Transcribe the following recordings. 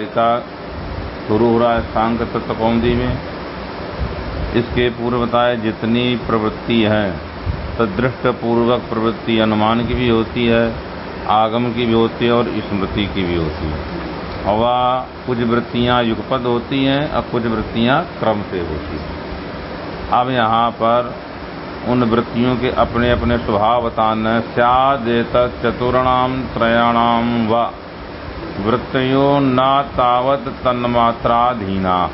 कारिका शुरू हो रहा है सांग तत्व में। इसके पूर्व बताए जितनी प्रवृत्ति है तदृष्ट पूर्वक प्रवृत्ति अनुमान की भी होती है, आगम की भी होती है और स्मृति की भी होती है। और कुछ वृत्तियाँ युगपद होती हैं और कुछ वृत्तियाँ क्रम से होती हैं। अब यहाँ पर उन वृत्तियों के अपने अपने स्वभाव बताना सदेत चतुर्णाम त्रयाणाम व वृत्तियों न तावत तन्मात्राधीना।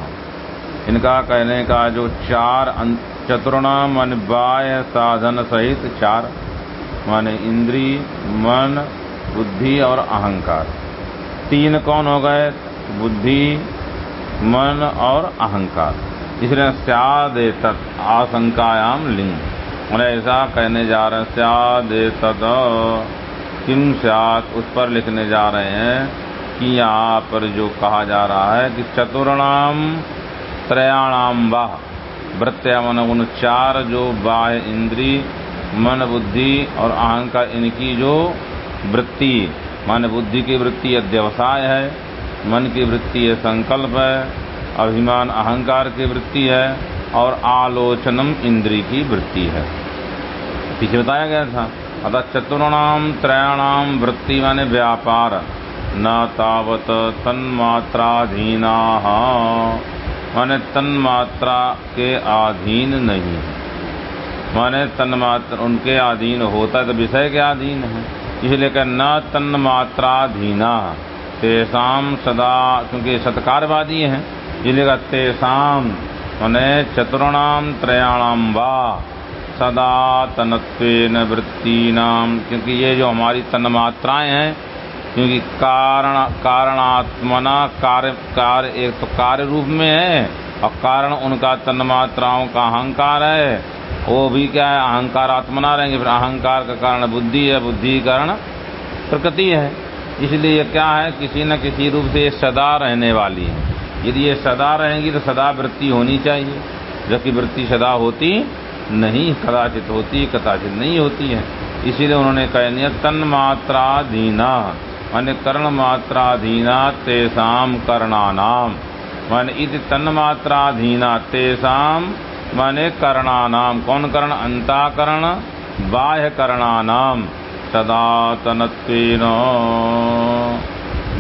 इनका कहने का जो चार चतुर्णाम मन बाह्य साधन सहित चार, माने इंद्री, मन, बुद्धि और अहंकार। तीन कौन हो गए? बुद्धि, मन और अहंकार। इसलिए स्याद तत् आशंकायाम लिंग। और ऐसा कहने जा रहे हैं स्याद तद किम स्यात? उस पर लिखने जा रहे हैं। कि यहाँ पर जो कहा जा रहा है कि चतुर्णाम त्रयाणाम वाह वृत्या मन उन चार जो बाह्य इंद्री, मन बुद्धि और अहंकार, इनकी जो वृत्ति, मन बुद्धि की वृत्ति अध्यवसाय है, मन की वृत्ति है संकल्प है, अभिमान अहंकार की वृत्ति है और आलोचनम इंद्री की वृत्ति है। पीछे बताया गया था, अतः चतुर्णाम त्रयाणाम वृत्ति माने व्यापार। न तावत तन्मात्राधीना। माने तन्मात्रा के अधीन नहीं है। माने तन्मात्र उनके अधीन होता है तो विषय के अधीन है। इसलिए कह न तन्मात्राधीना। तेसाम सदा, क्योंकि सत्कारवादी हैं, इसलिए तेसाम माने चतुर्णाम त्रयाणाम वा सदा तनत्वेन वृत्ति नाम क्योंकि ये जो हमारी तन्मात्राएँ हैं क्योंकि कारण, कारणात्मना कार्य कार्य एक तो कार्य रूप में है, और कारण उनका तन्मात्राओं का अहंकार है। वो भी क्या है? अहंकार आत्मना रहेंगे, फिर अहंकार का कारण बुद्धि है, बुद्धि कारण प्रकृति है। इसलिए ये क्या है? किसी न किसी रूप से ये सदा रहने वाली है। यदि ये सदा रहेंगी तो सदा वृत्ति होनी चाहिए। जबकि वृत्ति सदा होती नहीं, कदाचित होती, कदाचित नहीं होती है। इसीलिए उन्होंने कह दिया तन मात्रा दीना मान कर्ण मात्राधीना तेसाम कर्णानाम मान इति मात्राधीना तेसाम माने कर्णानाम कौन कर्ण? अंताकरण बाह्य कर्णानाम सदा तनत्वेन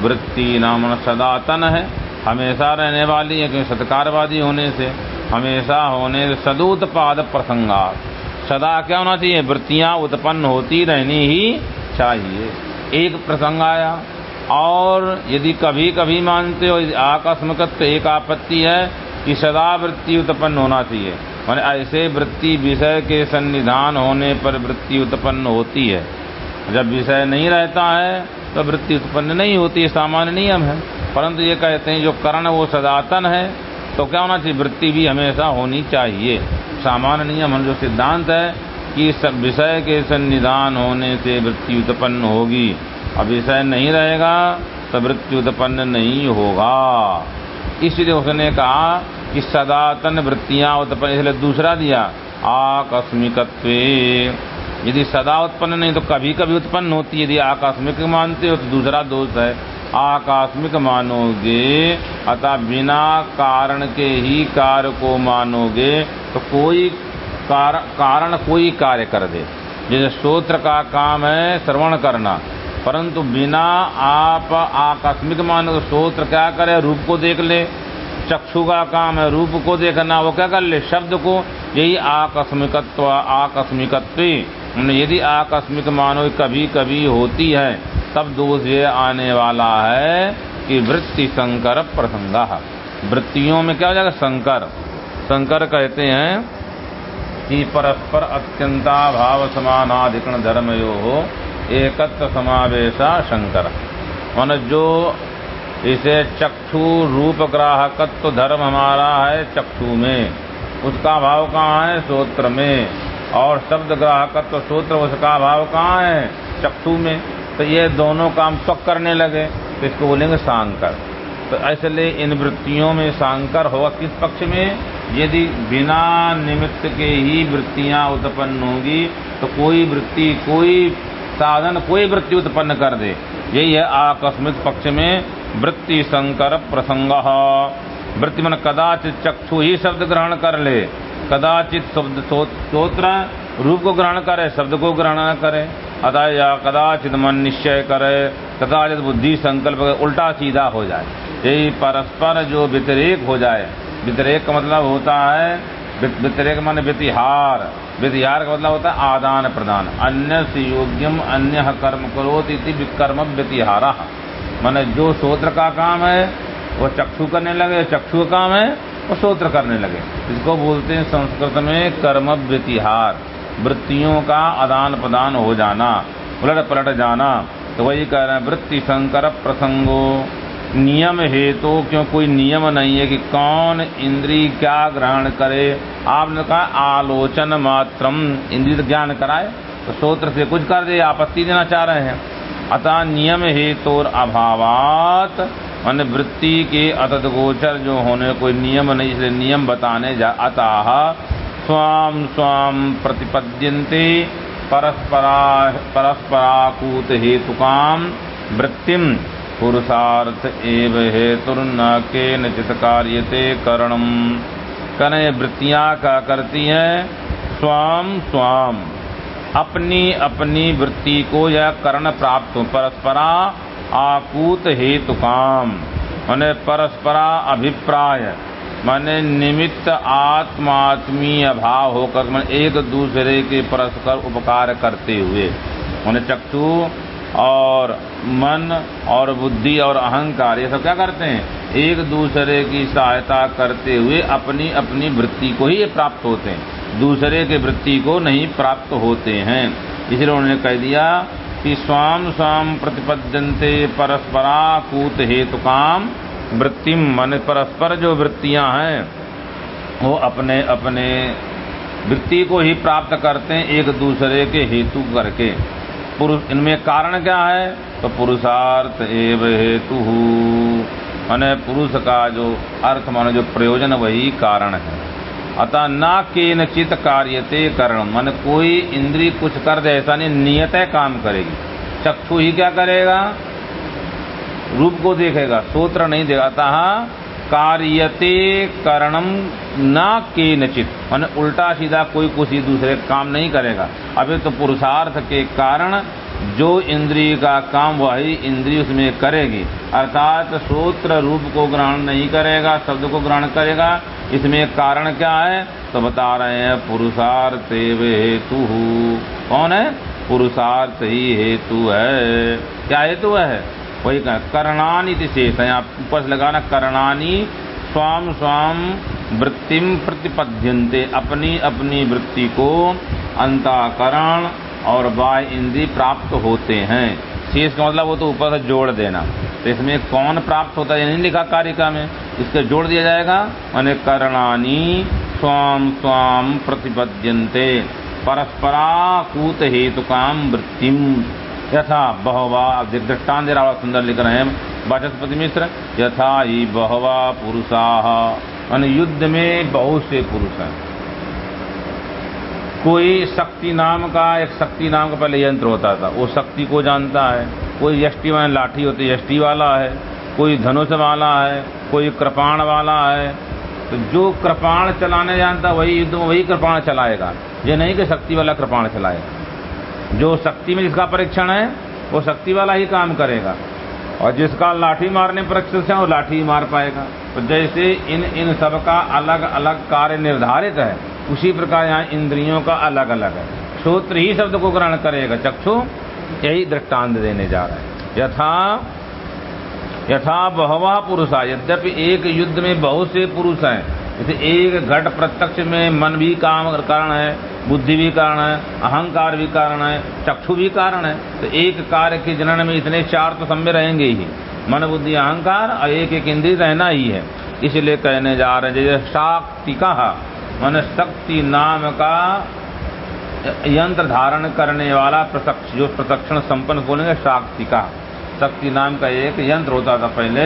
वृत्ति नाम सदातन है। हमेशा रहने वाली है, क्योंकि सत्कारवादी होने से। हमेशा होने से सदुत्पाद प्रसंगा सदा क्या होना चाहिए? वृत्तियाँ उत्पन्न होती रहनी ही चाहिए। एक प्रसंग आया, और यदि कभी कभी मानते हो आकस्मिकत्व एक आपत्ति है, कि सदा वृत्ति उत्पन्न होना चाहिए। मैंने ऐसे वृत्ति विषय के सन्निधान होने पर वृत्ति उत्पन्न होती है। जब विषय नहीं रहता है तो वृत्ति उत्पन्न नहीं होती सामान्य नियम है। परंतु ये कहते हैं, जो कर्ण वो सदातन है तो क्या होना चाहिए, वृत्ति भी हमेशा होनी चाहिए। सामान्य नियम जो सिद्धांत है कि सब विषय के सन्निधान होने से वृत्ति उत्पन्न होगी। अब विषय नहीं रहेगा तो वृत्ति उत्पन्न नहीं होगा। इसलिए उसने कहा कि सदातन वृत्तियाँ उत्पन्न, इसलिए दूसरा दिया, आकस्मिकत्व। यदि सदा उत्पन्न नहीं तो कभी कभी उत्पन्न होती है। यदि आकस्मिक मानते हो तो दूसरा दोष है। आकस्मिक मानोगे, अतः बिना कारण के ही कार्य को मानोगे तो कोई कार, कारण कोई कार्य कर दे। जैसे स्त्रोत्र का काम है श्रवण करना परंतु बिना आप आकस्मिक मान स्त्रोत्र क्या करे रूप को देख ले। चक्षु का काम है रूप को देखना वो क्या कर ले? शब्द को। यही आकस्मिकत्व आकस्मिकत्व। यदि आकस्मिक मानो कभी कभी होती है तब दोष ये आने वाला है कि वृत्ति संकर प्रसंगा। वृत्तियों में क्या हो जाएगा? संकर। संकर कहते हैं कि परस्पर अत्यंता भाव समानाधिकरण धर्म यो हो एकत्र समावेशा शंकर। मन जो इसे चक्षु रूप ग्राहकत्व धर्म हमारा है चक्षु में। उसका भाव कहाँ है? सूत्र में। और शब्द ग्राहकत्व सूत्र, उसका भाव कहाँ है? चक्षु में। तो ये दोनों काम त्वक करने लगे। तो इसको बोलेंगे सांकर। तो इसलिए इन वृत्तियों में सांकर होगा। किस पक्ष में? यदि बिना निमित्त के ही वृत्तियाँ उत्पन्न होंगी तो कोई वृत्ति, कोई साधन, कोई वृत्ति उत्पन्न कर दे। यही है आकस्मिक पक्ष में वृत्ति संकर प्रसंग। वृत्ति मन कदाचित चक्षु ही शब्द ग्रहण कर ले। कदाचित शब्द स्त्रोत्र रूप को ग्रहण करे, शब्द को ग्रहण करे। अतः या कदाचित मन निश्चय करे कदाचित बुद्धि संकल्प उल्टा सीधा हो जाए। यही परस्पर जो व्यतिरेक हो जाए। व्यतिरेक का मतलब होता है व्यतिरेक मान व्यतिहार। व्यतिहार का मतलब होता है आदान प्रदान। अन्य से योग्यम अन्य कर्म करोति विकर्म व्यतिहारा। माने जो सूत्र का काम है, वो चक्षु करने लगे, चक्षु का काम है, वो सूत्र करने लगे। इसको बोलते हैं संस्कृत में कर्म व्यतिहार। वृत्तियों का आदान प्रदान हो जाना, उलट पलट जाना। तो वही कह रहे हैं, वृत्ति संकर प्रसंगो। नियम है तो क्यों कोई नियम नहीं है कि कौन इंद्री क्या ग्रहण करे। आपने कहा, आलोचन मात्रम। इंद्रिय ज्ञान कराए तो सूत्र से कुछ कर दे, आपत्ति देना चाह रहे हैं। अतः नियम हेतु अभावात, मान वृत्ति के अतत गोचर जो होने, कोई नियम नहीं, इसलिए नियम बताने जा, अतः स्वाम स्वाम प्रतिपद्यन्ते परस्परा, परस्पराकूत हेतुकाम वृत्तिम। पुरुषार्थ एव हेतुर्न के नचित कार्यते करणम कने वृत्तियाँ का करती हैं? स्वाम स्वाम। अपनी अपनी वृत्ति को यह कर्ण प्राप्त हो परस्परा आकूत हेतु काम। मैंने परस्परा अभिप्राय। माने निमित्त आत्मात्मी अभाव होकर मैं एक दूसरे के परस्पर उपकार करते हुए। मैंने चक्षु और मन और बुद्धि और अहंकार, ये सब क्या करते हैं? एक दूसरे की सहायता करते हुए अपनी अपनी वृत्ति को ही प्राप्त होते हैं। दूसरे के वृत्ति को नहीं प्राप्त होते हैं। इसलिए उन्होंने कह दिया कि स्वाम स्वाम प्रतिपद्यंते परस्परा कूत हेतु काम, वृत्तिम मन परस्पर जो वृत्तियाँ हैं, वो अपने अपने वृत्ति को ही प्राप्त करते हैं एक दूसरे के हेतु करके। पुरुष, इनमें कारण क्या है? तो पुरुषार्थ एव हेतु। माने पुरुष का जो अर्थ, माने जो प्रयोजन, वही कारण है। अतः न के नचित कार्यते करण। मन कोई इंद्री कुछ कर दे, ऐसा नहीं, नियत काम करेगी। चक्षु ही क्या करेगा? रूप को देखेगा, सूत्र नहीं देगा। अतः कार्यते करणम न के नचित मान उल्टा सीधा कोई कुछ दूसरे काम नहीं करेगा। अभी तो पुरुषार्थ के कारण जो इंद्रिय का काम वही इंद्रिय उसमें करेगी। अर्थात सूत्र रूप को ग्रहण नहीं करेगा, शब्द को ग्रहण करेगा, इसमें कारण क्या है? तो बता रहे हैं, पुरुषार्थ हेतु। कौन है? पुरुषार्थ ही हेतु है। क्या हेतु है? वही करणानी शेष है ऊपर से लगाना, करणानी स्वाम स्वाम वृत्तिम प्रतिपद्यंते अपनी अपनी वृत्ति को अंताकरण और बाय इंद्री प्राप्त होते हैं। शेष का मतलब वो तो ऊपर से जोड़ देना। तो इसमें कौन प्राप्त होता है नहीं लिखा कारिका में। इसके जोड़ दिया जाएगा, मैंने करणानी स्वाम स्वाम प्रतिपद्यंते परस्पराकूत हेतु काम वृत्तिम यथा बहवा अब दृष्टान दे रहा सुंदर लिख रहे हैं। वाचस्पति मिश्र, यथा ही बहवा पुरुषा। युद्ध में बहुत से पुरुष हैं। कोई शक्ति नाम का, एक शक्ति नाम का पहले यंत्र होता था। वो शक्ति को जानता है। कोई यष्टि वाला लाठी होती यष्टि वाला है। कोई धनुष वाला है, कोई कृपाण वाला है। तो जो कृपाण चलाने जानता वही युद्ध में वही कृपाण चलाएगा। ये नहीं कि शक्ति वाला कृपाण चलाएगा। जो शक्ति में जिसका परीक्षण है, वो शक्ति वाला ही काम करेगा। और जिसका लाठी मारने परीक्षण है, वो लाठी मार पाएगा। तो जैसे इन इन सब का अलग अलग कार्य निर्धारित है, उसी प्रकार यहाँ इंद्रियों का अलग अलग है। श्रोत्र ही शब्द को ग्रहण करेगा। चक्षु यही दृष्टांत देने जा रहा है। यथा यथा बहवा पुरुषा यद्यपि एक युद्ध में बहुत से पुरुष हैं जैसे एक घट प्रत्यक्ष में मन भी काम कारण है। बुद्धि भी कारण है, अहंकार भी कारण है, चक्षु भी कारण है तो एक कार्य के जनन में इतने चार तो समय रहेंगे ही। मन, बुद्धि, अहंकार और एक एक इंद्रिय रहना ही है। इसलिए कहने जा रहे हैं जैसे शाक्तिका मन शक्ति नाम का यंत्र धारण करने वाला प्रत्यक्ष, जो प्रत्यक्षण संपन्न बोलेंगे, शाक्ति का शक्ति नाम का एक यंत्र होता था पहले,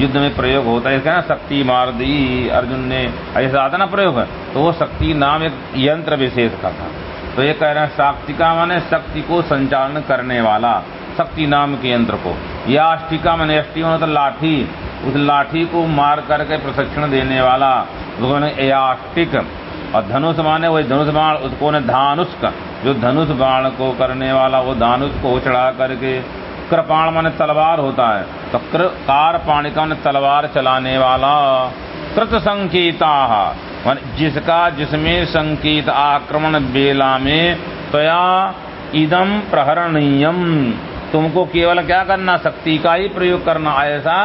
युद्ध में प्रयोग होता है। ना शक्ति मार दी अर्जुन ने ऐसा आता ना प्रयोग है। तो वो शक्ति नाम एक यंत्र विशेष का था। तो ये कह रहे हैं शाक्ति का माने शक्ति को संचालन करने वाला, शक्ति नाम के यंत्र को। या अष्टिका मैंने अष्टि होना तो लाठी। उस लाठी को मार करके प्रशिक्षण देने वाला याष्टिक और धनुष माने वही धनुष बाण, उसको धानुष का जो धनुष बाण को करने वाला, वो धानुष को चढ़ा करके कृपाण माने तलवार होता है। तो कृ कार पाणिका तलवार चलाने वाला कृत संकेता मान जिसका जिसमें संकेत आक्रमण बेला में तया इदम प्रहरणीयम तुमको केवल क्या करना, शक्ति का ही प्रयोग करना, ऐसा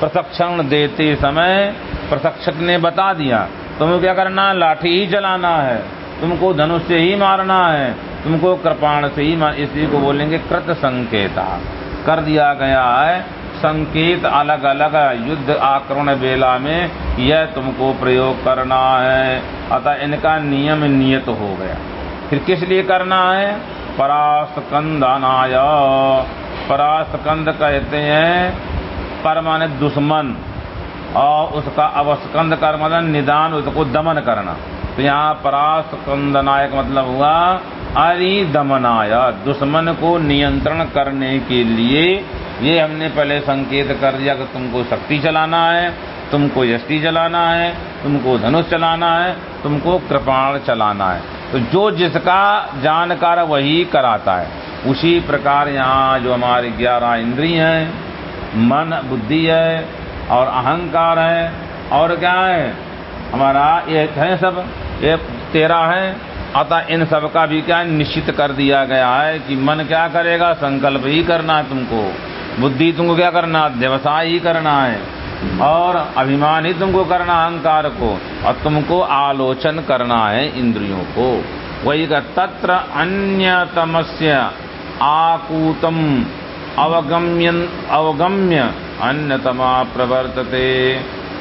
प्रशिक्षण देते समय प्रशिक्षक ने बता दिया। तुम्हें क्या करना लाठी ही चलाना है। तुमको धनुष से ही मारना है। तुमको कृपाण से ही इसी को बोलेंगे कृत संकेता। कर दिया गया है। संकेत अलग अलग युद्ध आक्रमण बेला में यह तुमको प्रयोग करना है। अतः इनका नियम नियत हो गया। फिर किस लिए करना है? परास्कंदनाय परास्कंद कहते हैं, परमाने दुश्मन। और उसका अवस्कंद कर मतलब निदान, उसको दमन करना। तो यहाँ परास्कंदनायक मतलब हुआ अरिदमनाय दुश्मन को नियंत्रण करने के लिए ये हमने पहले संकेत कर दिया कि तुमको शक्ति चलाना है, तुमको यष्टि चलाना है, तुमको धनुष चलाना है, तुमको कृपाण चलाना है। तो जो जिसका जानकार वही कराता है। उसी प्रकार यहाँ जो हमारे ग्यारह इंद्रिय हैं, मन, बुद्धि है और अहंकार है। और क्या है? हमारा ये है सब ये तेरह है। अतः इन सब का भी क्या निश्चित कर दिया गया है कि मन क्या करेगा? संकल्प ही करना है तुमको। बुद्धि तुमको क्या करना व्यवसाय ही करना है। और अभिमान ही तुमको करना अहंकार को। और तुमको आलोचन करना है इंद्रियों को। वही का तत्र अन्य अन्यतमस्य आकूतम अवगम्य अवगम्य अन्यतमा प्रवर्तते।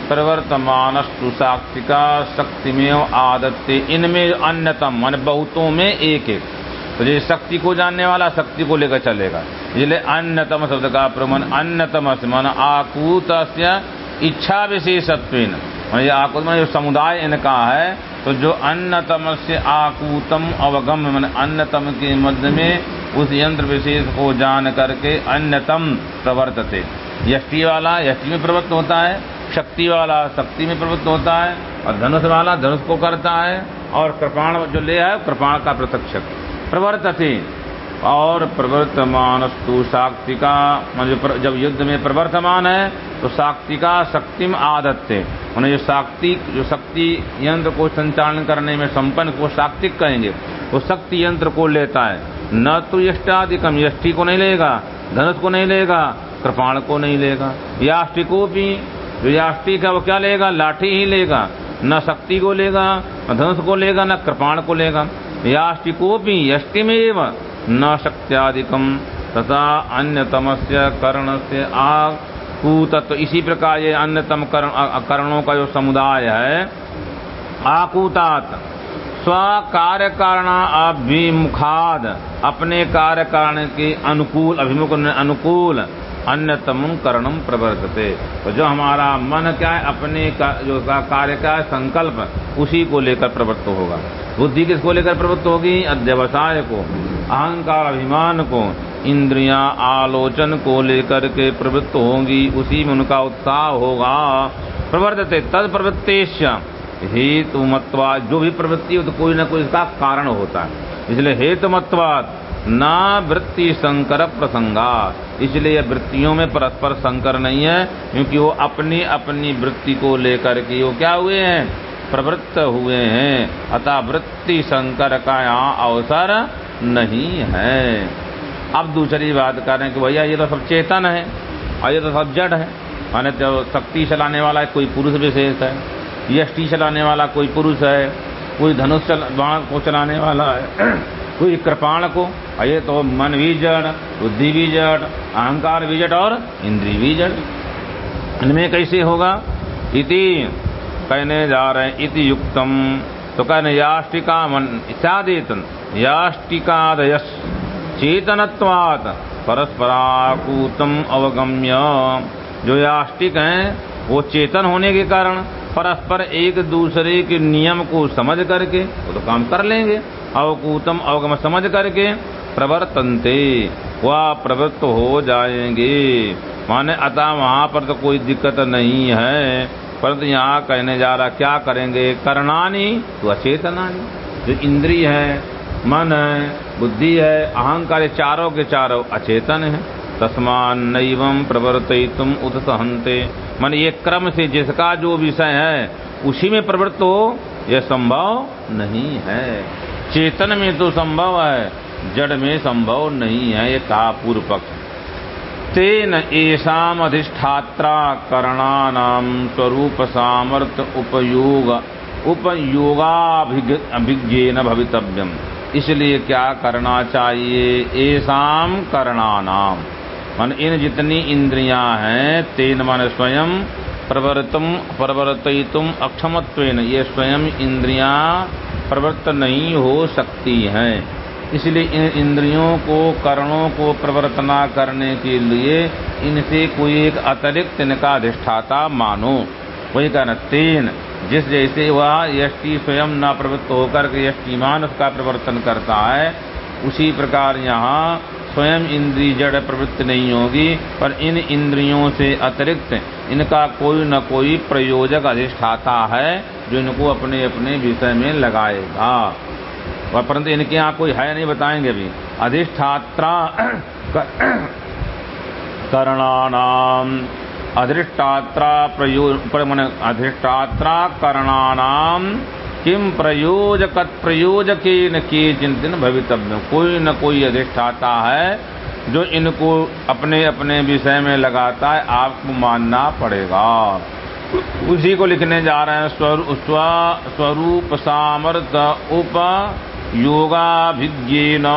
प्रवर्तमानस्तु साक्षिका शक्ति में आदत्ते। इनमें अन्यतम, मान बहुतों में एक एक। तो ये शक्ति को जानने वाला शक्ति को लेकर चलेगा। इसलिए अन्यतम शब्द का प्रमाण, अन्यतम मन आकूत इच्छा विशेषत्व ये आकूत जो समुदाय इनका है तो जो अन्यतम से आकूतम अवगम, मन अन्यतम के मध्य में उस यंत्र विशेष को जान करके अन्यतम प्रवर्तते। यष्टि वाला, यष्टि में प्रवृत्त होता है शक्ति वाला शक्ति में प्रवृत्त होता है और धनुष वाला धनुष को करता है और कृपाण जो ले है कृपाण का प्रत्यक्ष प्रत्यक्षक। प्रवर्तते। और प्रवर्तमान प्रवर्तमानस्तु साक्तिका जब युद्ध में प्रवर्तमान है तो साक्तिका शक्ति में आदत्ते। उन्हें जो शक्ति जो शक्ति यंत्र को संचालन करने में संपन्न को साक्तिक कहेंगे। वो शक्ति यंत्र को लेता है। न तो यष्टाधिकम यष्टि को नहीं लेगा, धनुष को नहीं लेगा, कृपाण को नहीं लेगा। याष्टि को भी जो याष्टि का वो क्या लेगा? लाठी ही लेगा। न शक्ति को लेगा, न धनुष को लेगा, न कृपाण को लेगा। याष्टि को भी यष्टि में न शक्त्यादिकम तथा अन्यतम से कर्ण से आकूतत्व इसी प्रकार ये अन्यतम करणों का जो समुदाय है, आकूतात। स्व कार्य कारण अभिमुखाद। अपने कार्य कारण के अनुकूल, अभिमुख अनुकूल। अन्यतम करणम प्रवर्तते। तो जो हमारा मन क्या है अपने का, जो का कार्य का संकल्प उसी को लेकर प्रवृत्त होगा। बुद्धि किसको लेकर प्रवृत्त होगी? अध्यवसाय को अहंकार अभिमान को इंद्रियाँ आलोचन को लेकर के प्रवृत्त होंगी उसी में उनका उत्साह होगा। प्रवर्तते तद प्रवृत्तेश हेतु मतवाद जो भी प्रवृत्ति हो तो कोई ना कोई इसका कारण होता है। इसलिए हेतु मतवाद ना वृत्ति संकर प्रसंगा। इसलिए वृत्तियों में परस्पर संकर नहीं है क्योंकि वो अपनी अपनी वृत्ति को लेकर के वो क्या हुए हैं? प्रवृत्त हुए हैं। अतः वृत्ति संकर का यहाँ अवसर नहीं है। अब दूसरी बात कर कि भैया ये तो सब चेतन है और ये तो सब जड़ है। माने तो शक्ति चलाने वाला है कोई पुरुष विशेष है यष्टि चलाने वाला कोई पुरुष है कोई धनुष चल, बाण को चलाने वाला है। कोई कृपाण को ये तो मन भी जड़, बुद्धि भी जड़, अहंकार भी जड़ और इंद्री भी जड़। इनमें कैसे होगा? इति कहने जा रहे इति युक्तम। तो कहने याष्टिका मन इत्यादितन याष्टिकादय चेतनत्वात, परस्पराकूतम अवगम्य। जो याष्टिक हैं वो चेतन होने के कारण परस्पर एक दूसरे के नियम को समझ करके वो तो काम कर लेंगे। अवकूतम अवगम समझ करके प्रवर्तनते, वह प्रवृत्त हो जाएँगे। माने अतः वहाँ पर तो कोई दिक्कत नहीं है। परंतु यहाँ कहने जा रहा, क्या करेंगे? करणानी तो अचेतनानी। जो इंद्रिय है, मन है, बुद्धि है, अहंकार चारों के चारों अचेतन है। तस्मान नैवम प्रवर्त तुम उत्सहनते मन ये क्रम से जिसका जो विषय है, उसी में प्रवृत्त हो यह संभव नहीं है। चेतन में तो संभव है, जड़ में संभव नहीं है, ये कहा पूर्व पक्ष तेन एसाम अधिष्ठात्रा करणानाम स्वरूप सामर्थ्य उपयोग उपयोगाभिज्ञेन भवितव्यम। इसलिए क्या करना चाहिए? एसाम करणानाम। मन इन जितनी इंद्रियाँ हैं, तेन मन स्वयं प्रवर्तम प्रवर्तितुम अक्षमत्वेन, ये स्वयं इंद्रियाँ प्रवृत्त नहीं हो सकती हैं। इसलिए इन इंद्रियों को, कर्णों को प्रवर्तना करने के लिए इनसे कोई एक अतिरिक्त इनका अधिष्ठाता मानो। वही कहना तेन, जिस जैसे वह यष्टि स्वयं न प्रवृत्त होकर के यष्टिमान उसका प्रवर्तन करता है, उसी प्रकार यहाँ स्वयं इंद्री जड़ प्रवृत्ति नहीं होगी, पर इन इंद्रियों से अतिरिक्त इनका कोई न कोई प्रयोजक अधिष्ठाता है, जो इनको अपने अपने विषय में लगाएगा। और परंतु इनके यहाँ कोई है नहीं, बताएँगे अभी अधिष्ठात्रा करणानाम। अधिष्ठात्रा प्रयोज अधिष्ठात्रा करणानाम। किम प्रयोजक प्रयोजक न के चिंतन भवितव्य। कोई न कोई अधिष्ठाता है, जो इनको अपने अपने विषय में लगाता है, आपको मानना पड़ेगा। उसी को लिखने जा रहे हैं स्वरूप सामर्थ उप योगाभिज्ञेन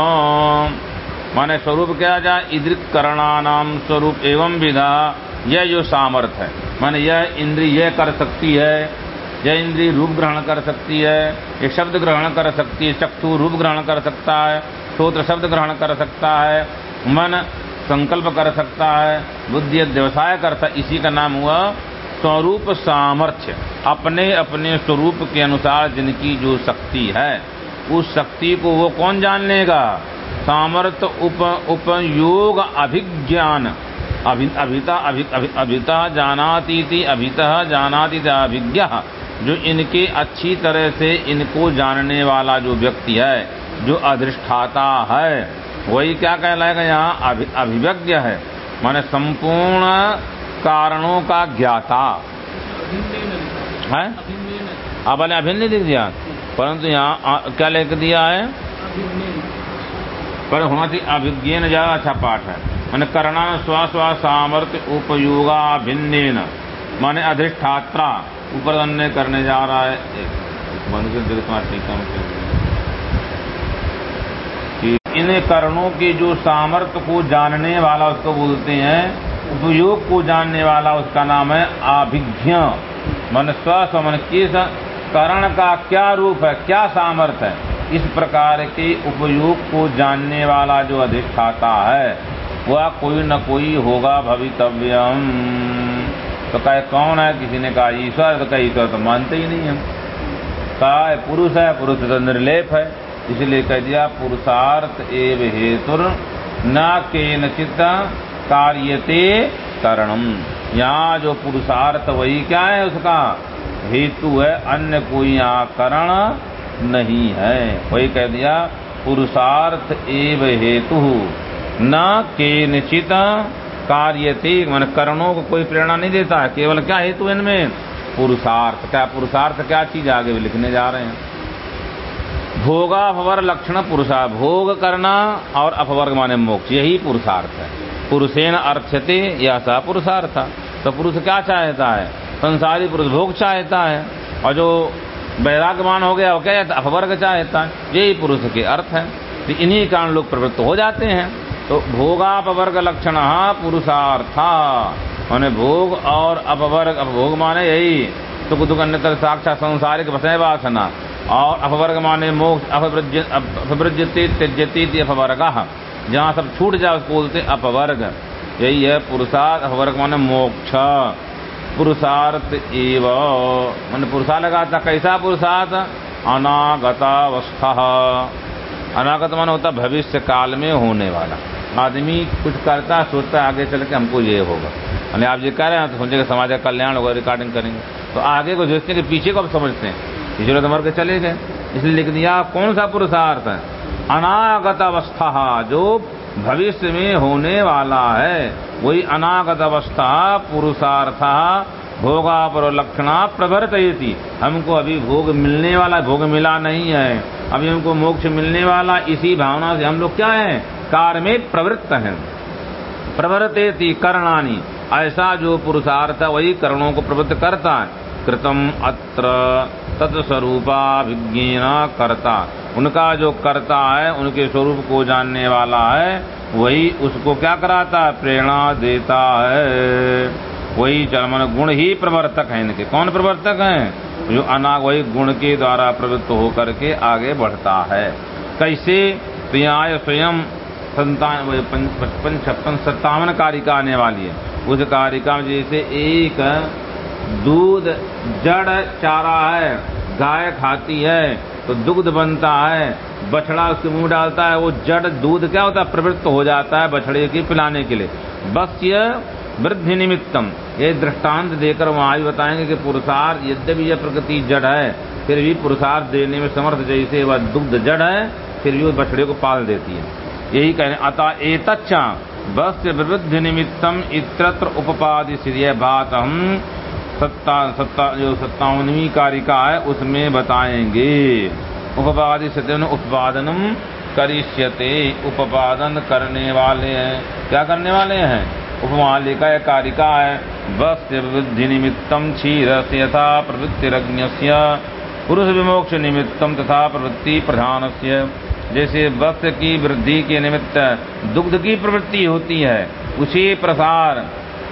माने स्वरूप क्या जाए इदृक करणानाम स्वरूप एवं विधा, यह जो सामर्थ है। माने यह इंद्री यह कर सकती है यह इंद्री रूप ग्रहण कर सकती है, ये शब्द ग्रहण कर सकती है, चक्षु रूप ग्रहण कर सकता है, श्रोत्र शब्द ग्रहण कर सकता है, मन संकल्प कर सकता है, बुद्धि व्यवसाय करता इसी का नाम हुआ स्वरूप सामर्थ्य। अपने अपने स्वरूप के अनुसार जिनकी जो शक्ति है, उस शक्ति को वो कौन जान लेगा? सामर्थ्य उप उपयोग अभिज्ञान। अभिता अभिता जानाती अभिता जानाती थी अभिज्ञ। जो इनके अच्छी तरह से इनको जानने वाला जो व्यक्ति है, जो अधिष्ठाता है, वही क्या कहलाएगा यहाँ? अभिव्यज्ञ है। माने संपूर्ण कारणों का ज्ञाता। है? अब अभिन्न दिख दिया, परंतु यहाँ क्या लिख दिया है? पर होना चाहिए अभिज्ञान ज़्यादा अच्छा पाठ है। मैंने करना स्व स्व सामर्थ्य उपयोगा भिन्न माने अधिष्ठात्रा। ऊपर अन्य करने जा रहा है। कि इन कर्णों के जो सामर्थ्य को जानने वाला उसको बोलते हैं, उपयोग को जानने वाला उसका नाम है अभिज्ञ मन स्व मन किस करण का क्या रूप है, क्या सामर्थ्य है? इस प्रकार के उपयोग को जानने वाला जो अधिष्ठाता है, वह कोई न कोई होगा भवितव्यम। तो कहे कौन है? किसी ने कहा, ईश्वर तो कहे, ईश्वर तो मानते ही नहीं हम। कहा पुरुष है, पुरुष तो निर्लेप है। इसलिए कह दिया, पुरुषार्थ एव हेतुर न के नचित कार्यते करणम। यहाँ जो पुरुषार्थ, वही क्या है उसका? हेतु है, अन्य कोई आकरण नहीं है। वही कह दिया, पुरुषार्थ एव हेतु न के निश्चित कार्यते मन करणों को कोई प्रेरणा नहीं देता है, केवल क्या हेतु इनमें? पुरुषार्थ। क्या पुरुषार्थ, क्या चीज़ आगे भी लिखने जा रहे हैं? भोगा अपवर लक्षण पुरुषा। भोग करना और अपवर्ग माने मोक्ष। यही पुरुषार्थ है। पुरुषेण अर्थते या सा पुरुषार्थ तो पुरुष क्या चाहता है? संसारी पुरुष भोग चाहता है। और जो वैराग्यमान हो गया, वो क्या अपवर्ग चाहता है। यही पुरुष के अर्थ है। तो इन्हीं कारण लोग प्रवृत्त हो जाते हैं। तो भोगापवर्ग लक्षण पुरुषार्था। माने भोग और अपवर्ग, अपभोग माने यही। सुख दुख अन्य साक्षात संसारिक वसय वासना और अपवर्ग माने मोक्ष अपवृजती त्यजती अपवर्ग। जहाँ सब छूट जाए उसको बोलते अपवर्ग। यही है पुरुषार्थ, अपवर्ग माने मोक्ष। पुरुषार्थ एव। मन पुरुषा लगा था कैसा पुरुषार्थ? अनागतावस्था। अनागत मान होता भविष्य काल में होने वाला। आदमी कुछ करता, सोचता, आगे चल के हमको ये होगा। यानी आप ये कह रहे हैं तो सोचे समाज का कल्याण होगा रिकॉर्डिंग करेंगे। तो आगे को सोचते हैं कि पीछे को अब समझते हैं। पिछले तो मर के चले गए। इसलिए लिख दिया कौन सा पुरुषार्थ है? अनागत अवस्था जो भविष्य में होने वाला है, वही अनागत अवस्था पुरुषार्थ भोगा पर लक्षणा प्रवर्तयती। हमको अभी भोग मिलने वाला, भोग मिला नहीं है। अभी हमको मोक्ष मिलने वाला, इसी भावना से हम लोग क्या है? कार में प्रवृत्त हैं। प्रवर्तयती करणानी। ऐसा जो पुरुषार्थ वही करणों को प्रवृत्त करता है। कृतम अत्र तत्स्वरूपाभिज्ञ करता। उनका जो करता है, उनके स्वरूप को जानने वाला है, वही उसको क्या कराता है? प्रेरणा देता है। वही चरमन गुण ही प्रवर्तक है इनके। कौन प्रवर्तक हैं? जो अनाग वही गुण के द्वारा प्रवृत्त होकर के आगे बढ़ता है। कैसे? प्रियाय स्वयं संतान पचपन, छप्पन, सत्तावन कारिका आने वाली है। उस कारिका में जैसे एक दूध जड़ चारा है, गाय खाती है तो दुग्ध बनता है, बछड़ा उसके मुँह डालता है, वो जड़ दूध क्या होता है? प्रवृत्त हो जाता है बछड़े की पिलाने के लिए। बस ये वृद्धि निमित्तम। ये दृष्टांत देकर वहाँ भी बताएँगे कि पुरुषार्थ, यद्यपि यह प्रकृति जड़ है, फिर भी पुरुषार्थ देने में समर्थ जैसे वह दुग्ध जड़ है, फिर भी वो बछड़े को पाल देती है। यही कहने अतः एतच्चा बस वृद्धि निमित्तम इत्रत्र उपपादि श्रेय बात हम सत्ता सत्ता, जो सत्तावनवी कारिका है, उसमें बताएँगे। उपपादि सत्य उत्पादनम करिष्यते उपादन करने वाले हैं। क्या करने वाले हैं? उपमालिका कारिका है, वस्य वृद्धि निमित्तम से यथा प्रवृत्तिरज्ञ पुरुष विमोक्ष निमित्तम तथा प्रवृत्ति प्रधान से जैसे वस्त्र की वृद्धि के निमित्त दुग्ध की प्रवृत्ति होती है, उसी प्रसार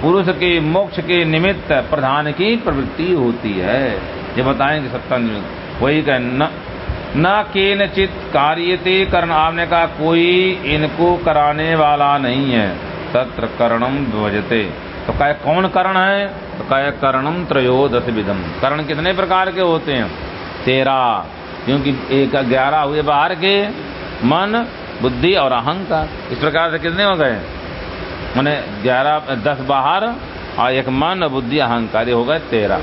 पुरुष के मोक्ष के निमित्त प्रधान की प्रवृत्ति होती है। ये बताएँगे सत्ता वही कह, न न केनचित कार्यते करण, आपने कहा कोई इनको कराने वाला नहीं है। तत्र करणम विभजते। तो कहे, कौन करण है? तो कहे करणम त्रयोदश विधम करण कितने प्रकार के होते हैं? तेरह। क्योंकि एक ग्यारह हुए बाहर के मन, बुद्धि और अहंकार। इस प्रकार से कितने हो गए? मैंने ग्यारह, दस बाहर और एक मन, बुद्धि, अहंकार हो गए तेरह।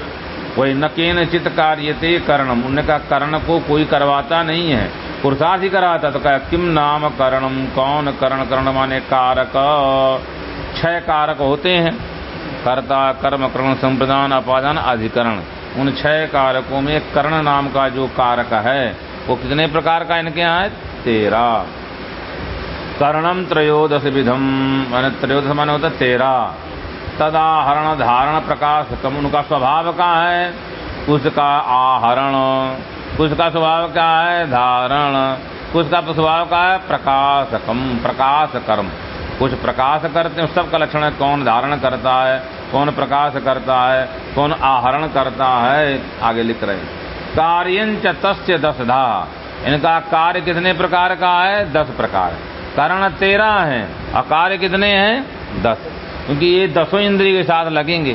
वही नकेन चित कार्य थे करणम। उनका कर्ण को कोई करवाता नहीं है। पुरुषार्थ ही कराता तो क्या किम नाम करणम? कौन करण? कर्ण माने कारक। छह कारक होते हैं। कर्ता, कर्म, करण, संप्रदान, अपादान, अधिकरण। उन छह कारकों में कर्ण नाम का जो कारक है, वो कितने प्रकार का इनके यहाँ है? तेरह कर्णम त्रयोदश विधम मान त्रयोदश मान होता तेरह तदाहरण धारण प्रकाश कम उनका स्वभाव का है? उसका आहरण। कुछ का स्वभाव क्या है? धारण। कुछ का स्वभाव क्या है? प्रकाशकम प्रकाश कर्म कुछ प्रकाश करते हैं सबका लक्षण है, कौन धारण करता है, कौन प्रकाश करता है, कौन आहरण करता है, आगे लिख रहे कार्यंच तस्य दसधा इनका कार्य कितने प्रकार का है? दस प्रकार कारण तेरह है। और कार्य कितने हैं? दस। क्योंकि ये दसों इंद्रिय के साथ लगेंगे।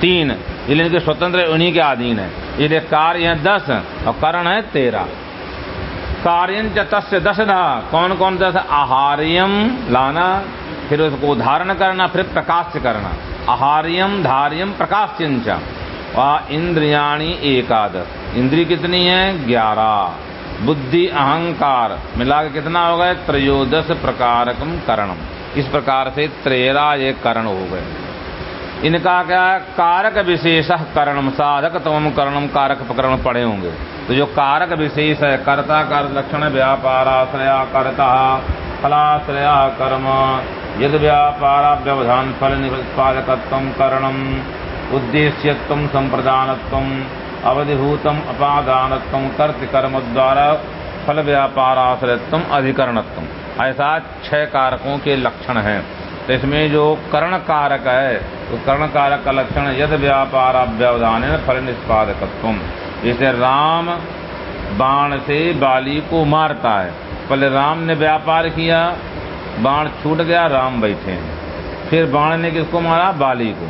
तीन इनके स्वतंत्र उन्हीं के अधीन है। ये कार्य है दस और करण है तेरह। कार्य तस्य दस धा कौन कौन दस? आहार्यम लाना, फिर उसको धारण करना, फिर प्रकाश करना। आहार्यम धार्यम प्रकाश्यंच इंद्रियाणी एकादश। इंद्रिय कितनी है? ग्यारह। बुद्धि अहंकार मिला के कितना हो गए त्रयोदश प्रकारकम करणम इस प्रकार से त्रेरा ये करण हो गए। इनका क्या है? कारक विशेष करणम साधक तम करणम कारक प्रकरण पढ़े होंगे। तो जो कारक विशेष है, कर्ता, कर लक्षण, व्यापाराश्रया, कर्ता, फलाश्रया, कर्म, यद व्यापार, व्यवधान, फल निष्पादकत्व करणम उद्देश्यत्व, संप्रदानत्व अवधिभूतम अपादानत्व कर्त कर्म द्वारा फल व्यापार व्यापाराश्रयत्व अधिकरणत्व ऐसा छह कारकों के लक्षण हैं। तो इसमें जो कर्ण कारक है तो कर्ण कारक का लक्षण यद व्यापार व्यवधान फल निष्पादकत्व जैसे राम बाण से बाली को मारता है। पहले राम ने व्यापार किया, बाण छूट गया, राम बैठे फिर बाण ने किसको मारा? बाली को।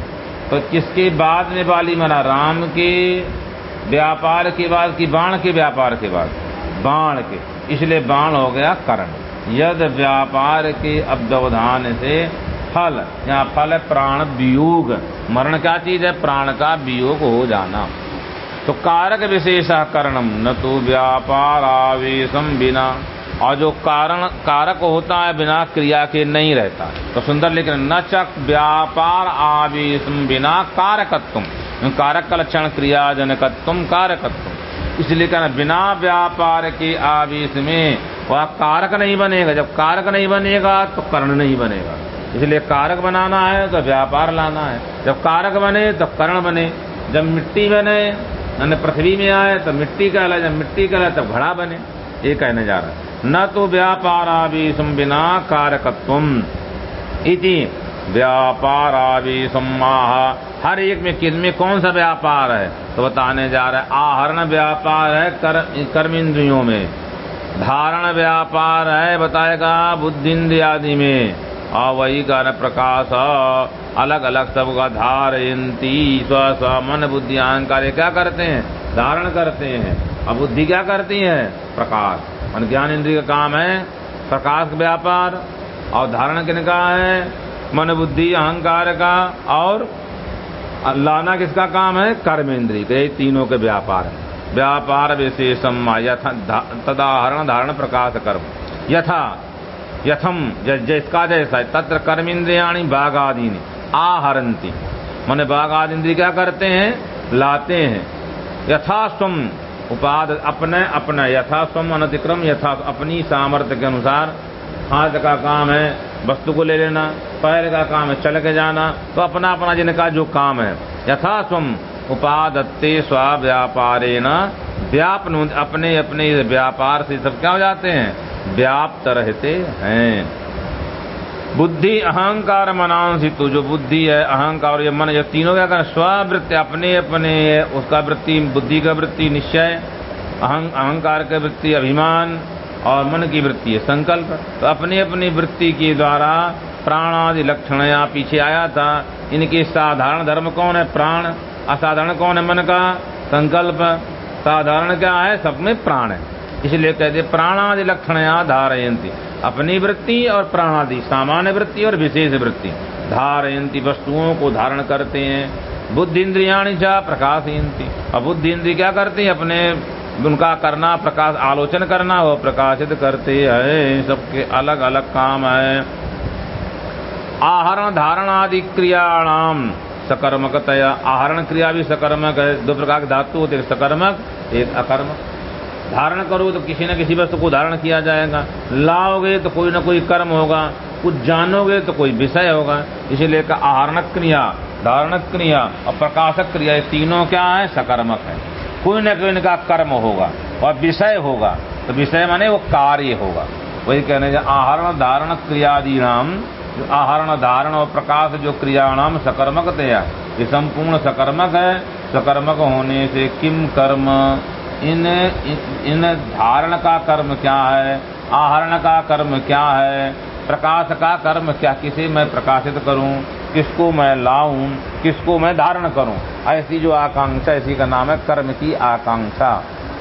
तो किसके बाद में बाली मारा? राम के व्यापार के बाद की बाण के व्यापार के बाद? बाण के। इसलिए बाण हो गया कर्ण। यद व्यापार के अव्यवधान से फल। यहाँ फल है प्राण वियोग। मरण क्या चीज़ है? प्राण का वियोग हो जाना। तो कारक विशेष करणम। न तो व्यापार आवेशम बिना। और जो कारण, कारक होता है बिना क्रिया के नहीं रहता। तो सुंदर लेकिन न चक व्यापार आवेशम बिना कारकत्व कारक का लक्षण क्रिया जनकत्व कारकत्व। इसलिए कहना, बिना व्यापार के आवेश में वह कारक नहीं बनेगा। जब कारक नहीं बनेगा तो कर्ण नहीं बनेगा। इसलिए कारक बनाना है तो व्यापार लाना है। जब कारक बने तो कर्ण बने। जब मिट्टी बने, यानी पृथ्वी में आए तो मिट्टी का जब मिट्टी का तब घड़ा बने। ये कहने जा रहा है। न तो व्यापार आवेश बिना कारकत्व। इति व्यापारावेशम माह हर एक में किसमें कौन सा व्यापार है? तो बताने जा रहा है आहरण व्यापार है कर, कर्म इंद्रियों में। धारण व्यापार है बताएगा बुद्धि आदि में। और वही कारण प्रकाश अलग अलग सब सबका धारयंती स्व स्व मन बुद्धि अहंकार क्या करते हैं? धारण करते हैं। और बुद्धि क्या करती है? प्रकाश। मन ज्ञान इंद्रिय का काम है प्रकाश व्यापार। और धारण किन का है? मन बुद्धि अहंकार का और लाना किसका काम है? कर्म इंद्रिय के तीनों के व्यापार है। व्यापार विशेषम तदाहरण, धारण, प्रकाश, कर्म। यथा, यथम जिसका जैसा तत्र कर्म इंद्रियाणी बाघ आहरंती मैंने बाघ आदि इंद्रिय क्या करते हैं? लाते हैं। यथास्वम उपाद, अपने, अपना। यथास्वम अनतिक्रम, यथा अपनी सामर्थ्य के अनुसार। हाथ का काम है वस्तु को ले लेना, पैर का काम है, चल के जाना तो अपना अपना जिनका जो काम है। यथा यथास्वम उपादत्ते स्व व्यापारे न व्याप अपने अपने व्यापार से सब क्या हो जाते हैं? व्याप्त रहते हैं। बुद्धि अहंकार मनांसी तो जो बुद्धि है, अहंकार ये मन, ये तीनों क्या कर? स्ववृत्ति, अपने अपने, उसका वृत्ति, बुद्धि का वृत्ति, निश्चय अहंकार का वृत्ति, अभिमान और मन की वृत्ति है संकल्प। तो अपनी अपनी वृत्ति के द्वारा प्राण आदि लक्षण यहाँ पीछे आया था। इनके साधारण धर्म कौन है? प्राण। असाधारण कौन है मन का? संकल्प। साधारण क्या है? सब में प्राण है। इसलिए कहते प्राणादि लक्षण धारयंती अपनी वृत्ति और प्राणादि, सामान्य वृत्ति और विशेष वृत्ति धारयंती वस्तुओं को धारण करते हैं। बुद्धि इंद्रियाणी जा प्रकाशयंती और बुद्धि इंद्री क्या करती है? अपने उनका करना, प्रकाश, आलोचन करना, वो प्रकाशित करते हैं। सबके अलग अलग काम है। आहरण धारण आदि क्रियाणाम सकर्मकतया। आहरण क्रिया भी सकर्मक है। दो प्रकार के धातु होते सकर्मक, एक अकर्मक। धारण करो तो किसी न किसी वस्तु को धारण किया जाएगा। लाओगे तो कोई ना कोई कर्म होगा। कुछ जानोगे तो कोई विषय होगा। इसीलिए का आहरण क्रिया धारण क्रिया और प्रकाशक क्रिया, ये तीनों क्या है? सकर्मक है। कोई ना कोई इनका कर्म होगा और विषय होगा। तो विषय माने वो कार्य होगा। वही कहने आहरण धारण क्रियादि नाम आहरण धारण और प्रकाश जो क्रिया नाम सकर्मक तया ये संपूर्ण सकर्मक है। सकर्मक होने से किम कर्म? इन इन धारण का कर्म क्या है? आहरण का कर्म क्या है? प्रकाश का कर्म क्या? किसे मैं प्रकाशित करूँ? किसको मैं लाऊं? किसको मैं धारण करूँ? ऐसी जो आकांक्षा, इसी का नाम है कर्म की आकांक्षा।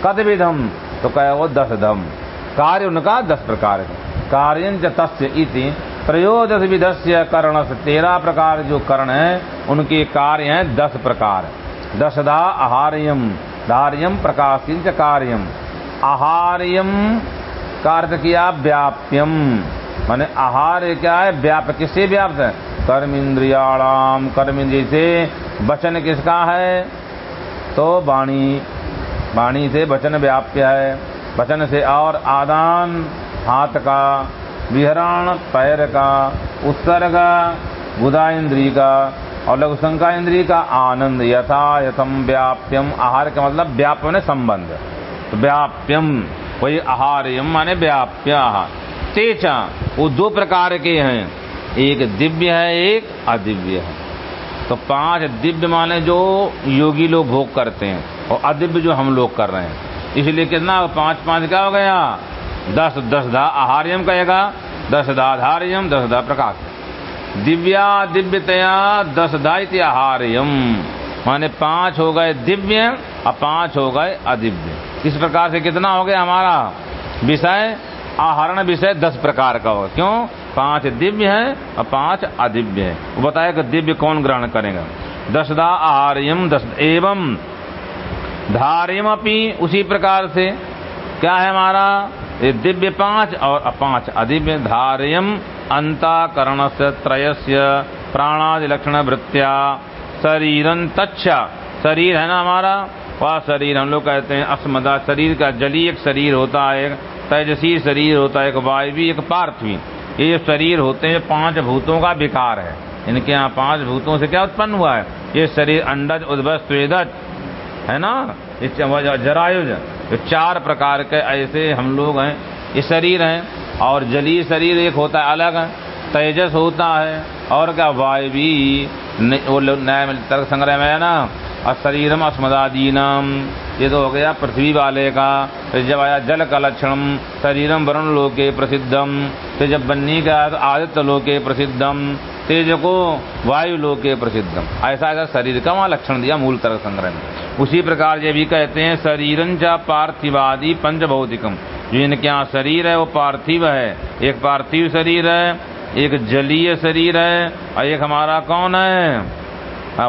कद विधम तो कहे वो दस धम कार्य उनका दस प्रकार है। कार्य तस्य इति त्रयोदश विधस्य कर्ण तेरह प्रकार जो कर्ण है, उनके कार्य हैं दस प्रकार। दसदा आहार्यम धार्यम प्रकाशिंच कार्यम आहार्यम कार्य किया व्याप्यम माने आहार क्या है? व्याप किससे व्याप्त है। कर्म इंद्रियाणाम, कर्म इंद्रिय से वचन किसका है? तो वाणी वाणी से वचन व्याप्य है। वचन से और आदान, हाथ का, विहरण, पैर का उत्सर्ग बुधा इंद्री का और लघु शंका इंद्रिय का आनंद यथा यथम व्याप्यम। आहार का मतलब व्याप माने संबंध। तो व्याप्यम, वही आहार्यम माने व्याप्य तेचा वो दो प्रकार के हैं। एक दिव्य है, एक अदिव्य है। तो पाँच दिव्य माने जो योगी लोग भोग करते हैं और अदिव्य जो हम लोग कर रहे हैं। इसलिए कितना, पाँच पाँच क्या हो गया? दस दस धा आहार्यम कहेगा, दस धा धार्यम दस धा प्रकाश। दिव्या दिव्यतया, दस दायित्य आहार्यम। माने पाँच हो गए दिव्य और पाँच हो गए अदिव्य। इस प्रकार से कितना हो गया हमारा? विषय आहरण विषय दस प्रकार का होगा क्यों? पाँच दिव्य है और पाँच अदिव्य है। वो बताया कि दिव्य कौन ग्रहण करेगा? दसदा आहार्यम, दस एवं। धार्यम अपनी उसी प्रकार से। क्या है हमारा? ये दिव्य पाँच और पाँच अदिव्य। धार्यम अंताकरण से त्रयस्य प्राणादि लक्षण वृत्तिया। शरीरन तच्छा। शरीर है ना हमारा? वह शरीर, हम लोग कहते हैं अस्मदा। शरीर का जली एक शरीर होता है तेजसी शरीर होता है, एक वायवी, एक पार्थिवी। ये शरीर होते हैं पाँच भूतों का विकार है। इनके यहाँ पाँच भूतों से क्या उत्पन्न हुआ है? ये शरीर अंडज उद्भस स्वेदज, है ना? जरायुज ये चार प्रकार के ऐसे हम लोग हैं। ये शरीर हैं और जलीय शरीर एक होता है, अलग है। तेजस होता है और क्या वायवी वो न्याय तर्क संग्रह में है ना? अशरीरम अस्मदादीनम। ये तो हो गया पृथ्वी वाले का फिर जब आया जल का लक्षणम। शरीरम वरुण लोके प्रसिद्धम। फिर जब बन्नी का तो आदित्य लोके प्रसिद्धम। तेज को वायु लोके प्रसिद्धम। ऐसा ऐसा शरीर का वहाँ लक्षण दिया मूल तर्क संग्रह में। उसी प्रकार ये भी कहते हैं शरीरन चा पार्थिवादी पंचभौतिकम जो इनके यहाँ शरीर है, वो पार्थिव है। एक पार्थिव शरीर है एक जलीय शरीर है, और एक हमारा कौन है?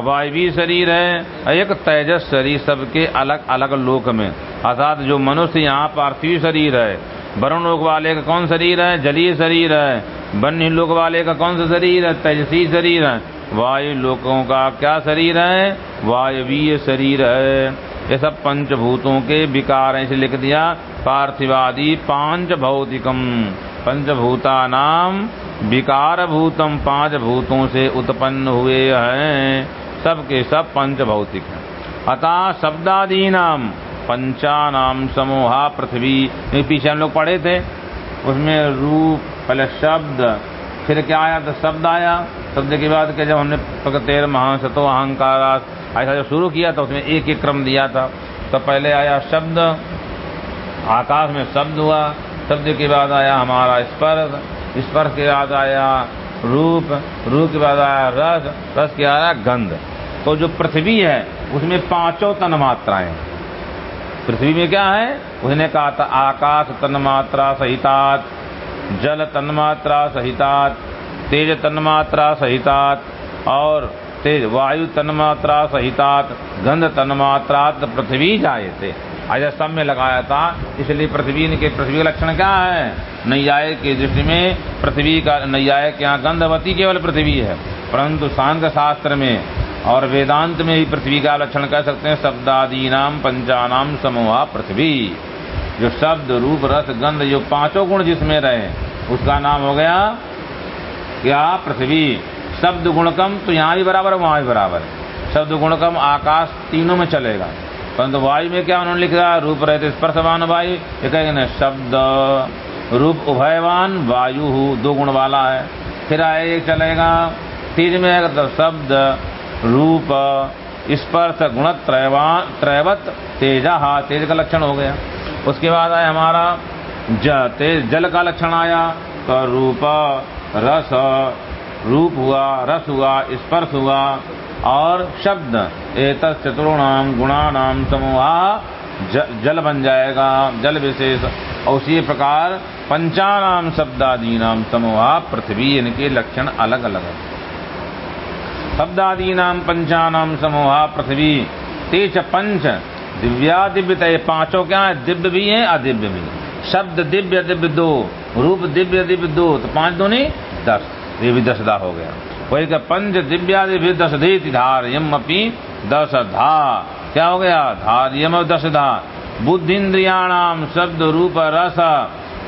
वायवी शरीर है एक तेजस शरीर सबके अलग अलग लोक में। अर्थात जो मनुष्य यहाँ पार्थिव शरीर है, वरुण लोक वाले का कौन शरीर है? जलीय शरीर है। वन्य लोक वाले का कौन सा शरीर है? तेजसी शरीर है। वायु लोकों का क्या शरीर है? वायवीय शरीर है। ये सब पंचभूतों के विकार इसे लिख दिया, पार्थिवादी पाँच भौतिकम। पंचभूता नाम विकार भूतम पाँच भूतों से उत्पन्न हुए हैं। सब के सब पंच भौतिक हैं। अतः शब्दादी नाम पंचा नाम समूहा पृथ्वी। पीछे हम लोग पढ़े थे। उसमें रूप, पहले शब्द, फिर क्या आया? तो शब्द आया। शब्द के बाद के जब हमने प्रगतेर, महासतो, अहंकार, ऐसा जब शुरू किया था, उसमें एक एक क्रम दिया था। तो पहले आया शब्द, आकाश में शब्द हुआ। शब्द के बाद आया हमारा स्पर्श। स्पर्श के बाद आया रूप रूप के बाद आया रस रस के आया गंध। तो जो पृथ्वी है, उसमें पाँचों तन मात्राएँ। पृथ्वी में क्या है? उसने कहा था, आकाश तन मात्रा सहितात, जल तन मात्रा सहितात, तेज तन्मात्रा सहितात, और तेज वायु तन मात्रा सहितात, गंध तन्मात्रात पृथ्वी जाए थे आज सब में लगाया था, इसलिए पृथ्वी के, पृथ्वी का लक्षण क्या है? नैयाय की दृष्टि में पृथ्वी का, नैयाय के यहाँ गंधवती केवल पृथ्वी है, परंतु सांख्य शास्त्र में और वेदांत में ही पृथ्वी का लक्षण कह सकते हैं शब्दादी नाम पंचानाम, समूह, पृथ्वी। जो शब्द, रूप, रस, गंध जो पाँचों गुण जिसमें रहे, उसका नाम हो गया क्या? पृथ्वी। शब्द गुणकम तो यहाँ भी बराबर, वहाँ भी बराबर शब्द गुणकम आकाश तीनों में चलेगा। परंतु वायु में क्या उन्होंने लिखा? रूप रहते स्पर्शवान वायु। ये कहेंगे ना शब्द रूप उभयवान वायु दो गुण वाला है। फिर आए चलेगा तीज में तो शब्द रूप स्पर्श गुण त्रैवत तेजा तेज का लक्षण हो गया। उसके बाद आया हमारा ज, तेज, जल का लक्षण आया। तो रूप, रस, रूप हुआ, रस हुआ, स्पर्श हुआ और शब्द एक चतुर्णाम गुणानाम समूह जल बन जाएगा, जल विशेष, और उसी प्रकार पंचानाम शब्दादी नाम समूह पृथ्वी, इनके लक्षण अलग अलग है। शब्दादी नाम पंचानाम समूह पृथ्वी, तेज पंच, दिव्या दिव्य तय पाँचों क्या है? दिव्य भी है, अदिव्य भी शब्द दिव्य दिव्य दो, रूप दिव्य दिव्य दो तो पाँच दो नहीं, दस, ये भी दसदा हो गया। वही का पंच दिव्यादि भी दस धी धार्यम अपनी दस धा क्या हो गया? धार्यम दस धा बुद्धिन्द्रियाणाम शब्द रूप रस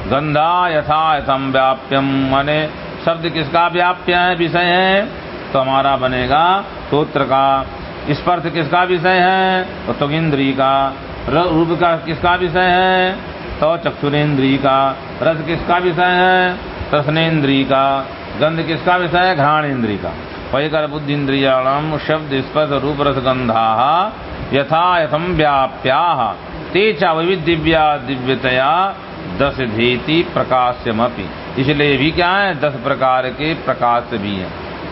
गंधा यथा यथम व्याप्यम माने शब्द किसका व्याप्य है? विषय है। तो हमारा बनेगा सूत्र का। स्पर्श किसका विषय है? तो तुगिंद्री का। रूप का किसका विषय है? तो चक्षुरेन्द्री का। रस किसका विषय है? रसनेन्द्री का। गंध किसका विषय है? घ्राण इंद्री का। वही कर बुद्धि इंद्रियाणाम शब्द स्पर्श रूप रस गंधा यथा यथम व्याप्या। तेचा दिव्या दिव्यतया दस धीति प्रकाश्यमपि। इसलिए भी क्या है? दस प्रकार के प्रकाश भी है।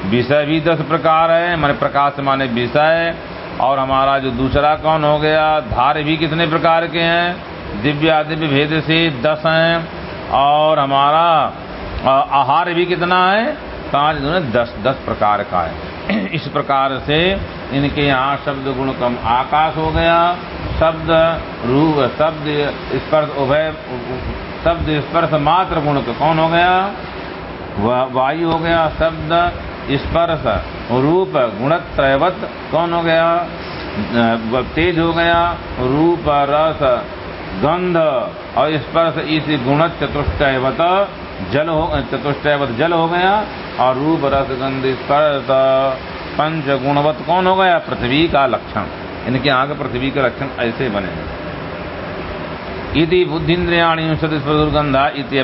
विषय भी दस प्रकार है, माने प्रकाश माने विषय। और हमारा जो दूसरा कौन हो गया? धार भी कितने प्रकार के हैं? दिव्य दिव्य भेद से दस हैं। और हमारा आहार भी कितना है? पाँच दस दस प्रकार का है। इस प्रकार से इनके यहाँ शब्द गुण कम आकाश हो गया, शब्द रूप, शब्द स्पर्श, उभय, शब्द स्पर्श मात्र गुण कौन हो गया? वायु हो गया, शब्द स्पर्श, रूप, गुणत्रयवत कौन हो गया? तेज हो गया, रूप, रस, गंध, और स्पर्श इस गुण चतुष्टयवत जल हो चतुष्टयवत जल हो गया और रूप रस गंध स्पर्श पंच गुणवत कौन हो गया? पृथ्वी का लक्षण। इनके आगे पृथ्वी के लक्षण ऐसे बने इति बुद्धिन्द्रियाणी दुर्गंधा इति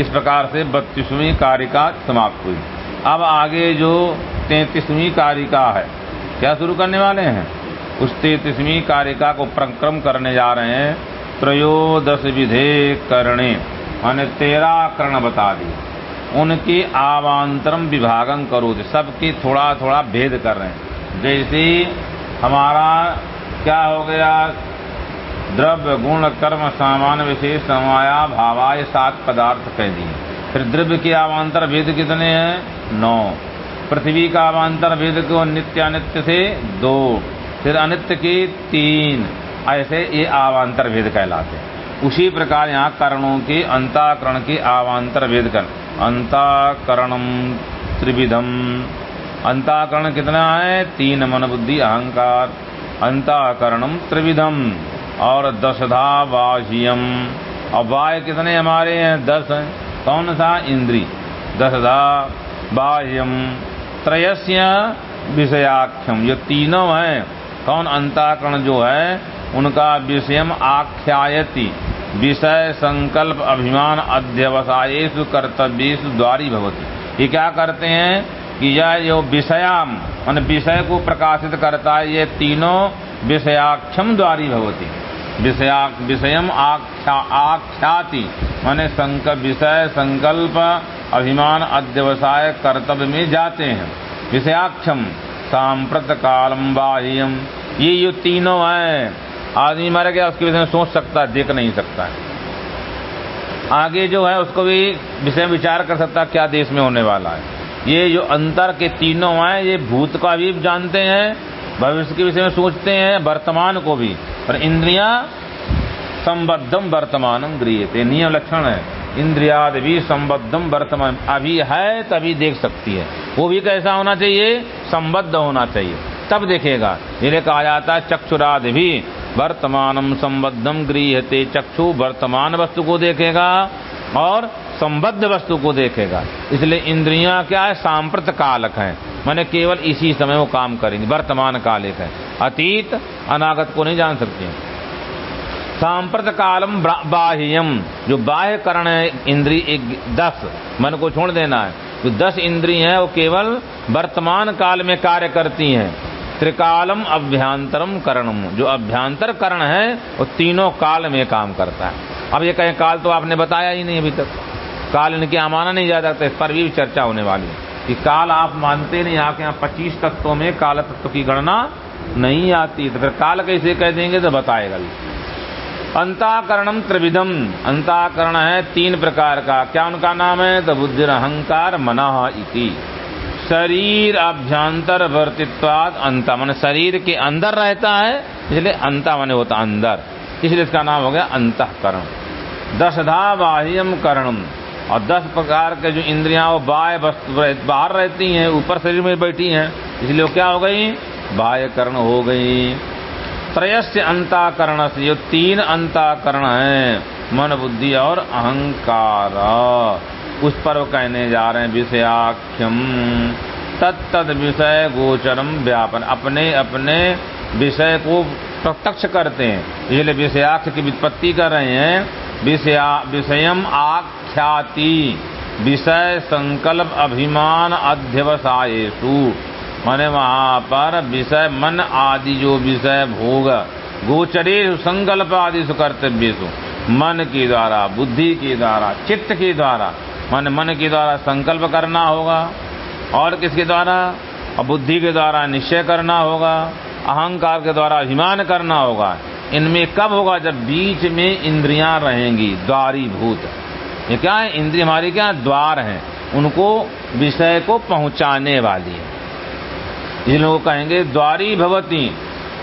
इस प्रकार से बत्तीसवीं कारिका समाप्त हुई। अब आगे जो तैतीसवीं कारिका है, क्या शुरू करने वाले हैं? उस तैतीसवीं कारिका को प्रक्रम करने जा रहे हैं त्रयोदश विधे करणे। मैंने तेरह कर्ण बता दी उनकी आवांतरम विभागन करो सबकी थोड़ा थोड़ा भेद कर रहे हैं। जैसे हमारा क्या हो गया? द्रव्य, गुण, कर्म सामान्य विशेष समाया भावाय, सात पदार्थ कह दिए। फिर द्रव्य के आवांतर भेद कितने हैं? नौ। पृथ्वी का आवांतर भेद को नित्य अनित्य से दो। फिर अनित्य के तीन। ऐसे ये आवांतर भेद कहलाते उसी प्रकार यहाँ कर्णों के अंताकरण के आवांतर भेद कर। अंताकरणम त्रिविधम अंताकरण कितना है? तीन मन बुद्धि अहंकार। अंताकरणम त्रिविधम और दशधा बाह्यम और बाह्य कितने हमारे हैं? दस कौन सा? इंद्री। दशधा बाह्यम त्रयस्य विषयाख्यम ये तीनों हैं। कौन अंताकरण जो है? उनका विषयम आख्यायति। विषय संकल्प अभिमान अध्यवसायेश कर्तव्य द्वारी भवती। ये क्या करते हैं कि यह जो विषयाम, मान विषय को प्रकाशित करता है, ये तीनों विषयाक्षम द्वारी भवती। विषया विषयम आख्या, आख्याति, माने संकल्प विषय संकल्प अभिमान अध्यवसाय कर्तव्य में जाते हैं। विषयाक्षम सांप्रत कालम बाह्यम। ये जो तीनों हैं। आदमी मर गया, उसके विषय में सोच सकता है, देख नहीं सकता है। आगे जो है, उसको भी विषय विचार कर सकता क्या देश में होने वाला है। ये जो अंतर के तीनों हैं, ये भूत का भी जानते हैं, भविष्य के विषय में सोचते हैं, वर्तमान को भी। पर इंद्रिया संबद्धम वर्तमानम गृहते नियम लक्षण है। इंद्रियाद भी संबद्धम वर्तमान, अभी है, तभी देख सकती है। वो भी कैसा होना चाहिए? संबद्ध होना चाहिए। तब देखेगा। जिन्हें कहा जाता है चक्षुराद भी। वर्तमानम संबद्धम गृहते चक्षु, वर्तमान वस्तु को देखेगा और संबद्ध वस्तु को देखेगा। इसलिए इंद्रियाँ क्या है? सांप्रत कालक है। मैंने केवल इसी समय वो काम करेंगे वर्तमान कालिक है। अतीत, अनागत को नहीं जान सकते। सांप्रत कालम बाह्यम जो बाह्य करण है, इंद्री एक दस, मन को छोड़ देना है। जो दस इंद्री है, वो केवल वर्तमान काल में कार्य करती हैं। त्रिकालम अभ्यांतरम करणम। जो अभ्यांतर करण है, वो तीनों काल में काम करता है। अब ये कहें, काल तो आपने बताया ही नहीं अभी तक। काल इनके यहाँ माना नहीं जा सकता इस पर भी चर्चा होने वाली है। कि काल आप मानते नहीं, आपके यहाँ पच्चीस तत्वों में काल तत्व की गणना नहीं आती तो फिर काल कैसे कह देंगे तो बताएगा भी। अंताकरणम त्रिविधम। अंताकरण है तीन प्रकार का। क्या उनका नाम है? तो बुद्धि अहंकार मना इति। शरीर अभ्यंतर वर्तित्वाद अंत। मन शरीर के अंदर रहता है, इसलिए अंत मन होता अंदर। इसलिए इसका नाम हो गया अंतकरण। दशधा बाह्यम करणम और दस प्रकार के जो इंद्रियाँ, वो बाह्य बाहर रहती हैं, ऊपर शरीर में बैठी हैं, इसलिए वो क्या हो गई? बाह्य करण हो गई। त्रयस्य अंताकरण से जो तीन अंताकरण है, मन, बुद्धि और अहंकार। उस पर कहने जा रहे हैं, विषयाख्यम। तत्त विषय गोचरम व्यापन। अपने अपने विषय को प्रत्यक्ष करते हैं। इसलिए विषयाक्ष की वित्पत्ति कर रहे हैं। विषया, विषयम आख्याति। विषय संकल्प अभिमान अध्यवसायेशु माने वहाँ पर विषय मन आदि जो विषय भोग, गोचरे संकल्प आदि कर्तव्य मन के द्वारा, बुद्धि के द्वारा, चित्त के द्वारा मन मन के द्वारा संकल्प करना होगा और किसके द्वारा? बुद्धि के द्वारा निश्चय करना होगा अहंकार के द्वारा अभिमान करना होगा। इनमें कब होगा? जब बीच में इंद्रियाँ रहेंगी द्वारी भूत ये क्या है? इंद्रिय हमारी क्या? द्वार हैं। उनको विषय को पहुँचाने वाली है। जिन लोग कहेंगे द्वारी भवती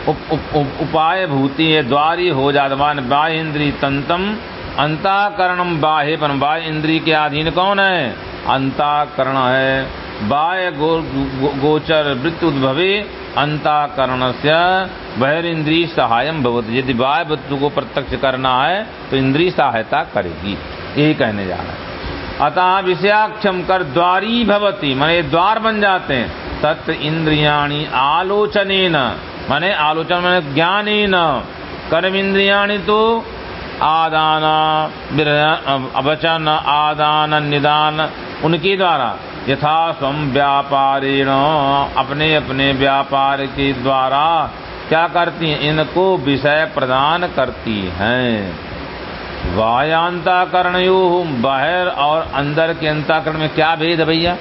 उप, उप, उप, उपाय भूति है द्वारी हो जातवान बाह्य इंद्री तंतम अंताकरणम बाह्य पर बाह्य इंद्री के अधीन कौन है? अंताकरण है। बाह्य गो, गो, गोचर वृत्ति उद्भवे अंताकरण से बहिर्ंद्री सहायम भवती। यदि बाह्य वस्तु को प्रत्यक्ष करना है तो इंद्री सहायता करेगी। यही कहने जा रहा है। अतः विषयाक्षम कर द्वारी भवती। माने द्वार बन जाते हैं। तत् इंद्रियाणी आलोचने न माने आलोचना माने ज्ञान न कर्म इंद्रियाणी तो आदान वचन आदान, निदान, उनके द्वारा यथा स्वम व्यापारेण अपने अपने व्यापार के द्वारा क्या करती हैं? इनको विषय प्रदान करती हैं। वायांताकरण यो बाहर और अंदर के अंताकरण में क्या भेद भैया?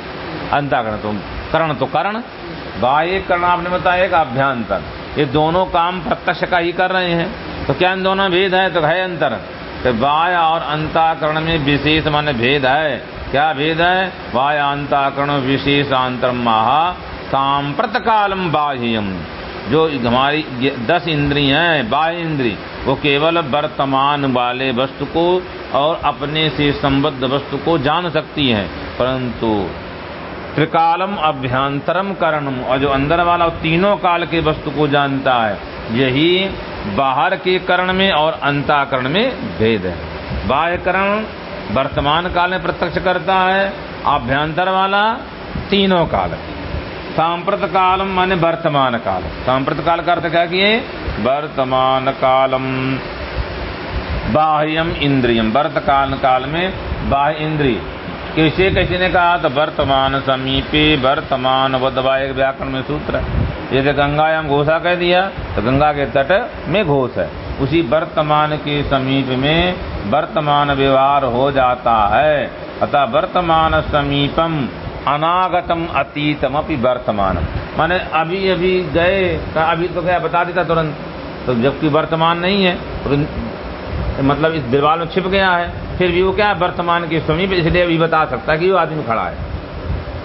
अंताकरण तो करण तो करण। बाह्य करण आपने बताया एक अभ्यंतर। ये दोनों काम प्रत्यक्ष का ही कर रहे हैं। तो क्या इन दोनों भेद है? तो है अंतर। तो बाह्य और अंताकरण में विशेष मान भेद है। क्या भेद है? बाह्य अंताकरण, विशेष अंतर महा सांप्रत कालम बाह्यम। जो हमारी दस इंद्री हैं, बाह्य इंद्री, वो केवल वर्तमान वाले वस्तु को और अपने से संबद्ध वस्तु को जान सकती हैं। परंतु त्रिकालम अभ्यंतरम करणम, और जो अंदर वाला तीनों काल के वस्तु को जानता है यही बाहर के करण में और अंताकरण में भेद है। बाह्य करण वर्तमान काल में प्रत्यक्ष करता है अभ्यंतर वाला तीनों काल सांप्रत कालम माने वर्तमान काल। सांप्रत काल का अर्थ क्या किए? वर्तमान कालम। बाह्यम इंद्रियम। वर्तकाल काल में बाह्य इंद्रिय। किसे किसी ने कहा तो वर्तमान समीपे वर्तमान वदवाय व्याकरण में सूत्र है। जैसे गंगायाम घोषा कह दिया तो गंगा के तट में घोष है। उसी वर्तमान के समीप में वर्तमान व्यवहार हो जाता है। अतः वर्तमान समीपम, अनागतम अतीतम अपनी वर्तमान माने अभी अभी गए अभी तो क्या बता देता तुरंत? तो जबकि वर्तमान नहीं है तो मतलब इस दीवार में छिप गया है। फिर भी वो क्या है वर्तमान के समीप, इसलिए अभी बता सकता है कि वो आदमी खड़ा है।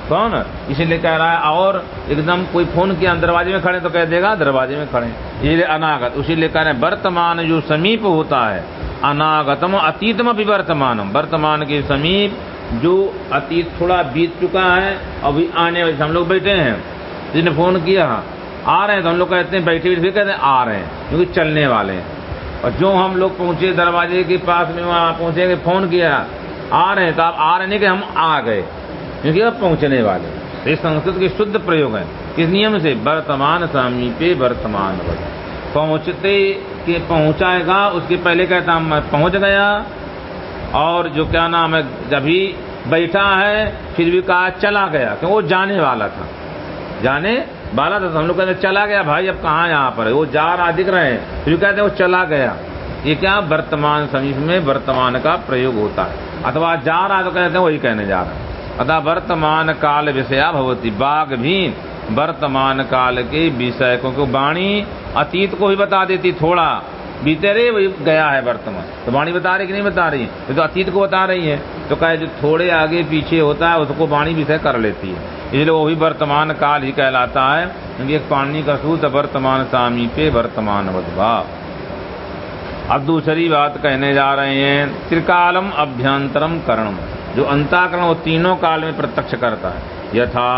कौन? इसीलिए कह रहा है, और एकदम कोई फ़ोन किया, दरवाजे में खड़े तो कह देगा, दरवाजे में खड़े इसलिए अनागत। उसीलिए कह रहे हैं, वर्तमान जो समीप होता है, अनागतम अतीतम भी वर्तमान वर्तमान के समीप जो अतीत थोड़ा बीत चुका है, अभी आने वाले हम लोग बैठे हैं। जिसने फ़ोन किया, आ रहे हैं तो हम लोग कहते हैं, बैठे बैठे कहते हैं, आ रहे हैं, क्योंकि चलने वाले हैं। और जो हम लोग पहुँचे दरवाजे के पास में, वहाँ पहुँचेंगे फ़ोन किया, आ रहे हैं तो आप आ रहे नहीं कि हम आ गए, क्योंकि अब पहुँचने वाले तो ये संस्कृत के शुद्ध प्रयोग है। किस नियम से? वर्तमान समीपे वर्तमान पहुँचते के पहुंचाएगा, उसके पहले कहता हम पहुँच गया। और जो क्या नाम है? जभी बैठा है, फिर भी कहा चला गया क्यों वो जाने वाला था। जाने वाला था तो हम लोग कहते चला गया भाई, अब कहाँ यहाँ पर वो जा रहा, दिख रहे हैं। फिर कहते हैं, वो चला गया। ये क्या वर्तमान समीप में वर्तमान का प्रयोग होता है। अथवा जा रहा तो कहते हैं, वही कहने जा रहा है। अतः वर्तमान काल विषया भवती बाघ भी वर्तमान काल के विषय को वाणी अतीत को भी बता देती, थोड़ा बीते रहे, वही गया है वर्तमान। तो वाणी बता रही कि नहीं बता रही? है तो अतीत को बता रही है। तो कहे जो थोड़े आगे पीछे होता है, उसको वाणी विषय कर लेती है। इसलिए वो भी वर्तमान काल ही कहलाता है। क्योंकि एक पानी का सूत्र वर्तमान सामी पे वर्तमान वधभाव अब दूसरी बात कहने जा रहे हैं त्रिकालम अभ्यंतरम करणम। जो अंताकरण वो तीनों काल में प्रत्यक्ष करता है। यथा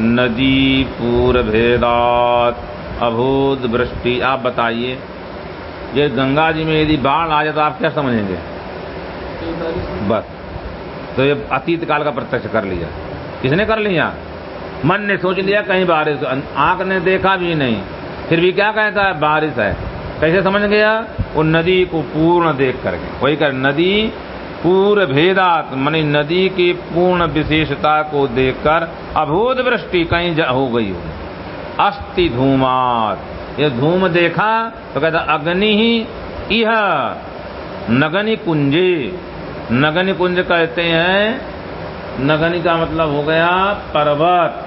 नदी पूर भेदात अभूत वृष्टि। आप बताइए ये गंगा जी में यदि बाढ़ आ जाए तो आप क्या समझेंगे? बस। तो ये अतीत काल का प्रत्यक्ष कर लिया। किसने कर लिया? मन ने सोच लिया कहीं बारिश आँख ने देखा भी नहीं। फिर भी क्या कहता है? बारिश है। कैसे समझ गया? वो नदी को पूर्ण देख करके। वही कर नदी पूर्ण भेदात मनी नदी की पूर्ण विशेषता को देखकर अभूत वृष्टि कहीं हो गई हो। अस्थि धूमात। ये धूम देखा तो कहता, अग्नि ही यह नगनी कुंजे नगनी कुंज कहते हैं नगनी का मतलब हो गया पर्वत।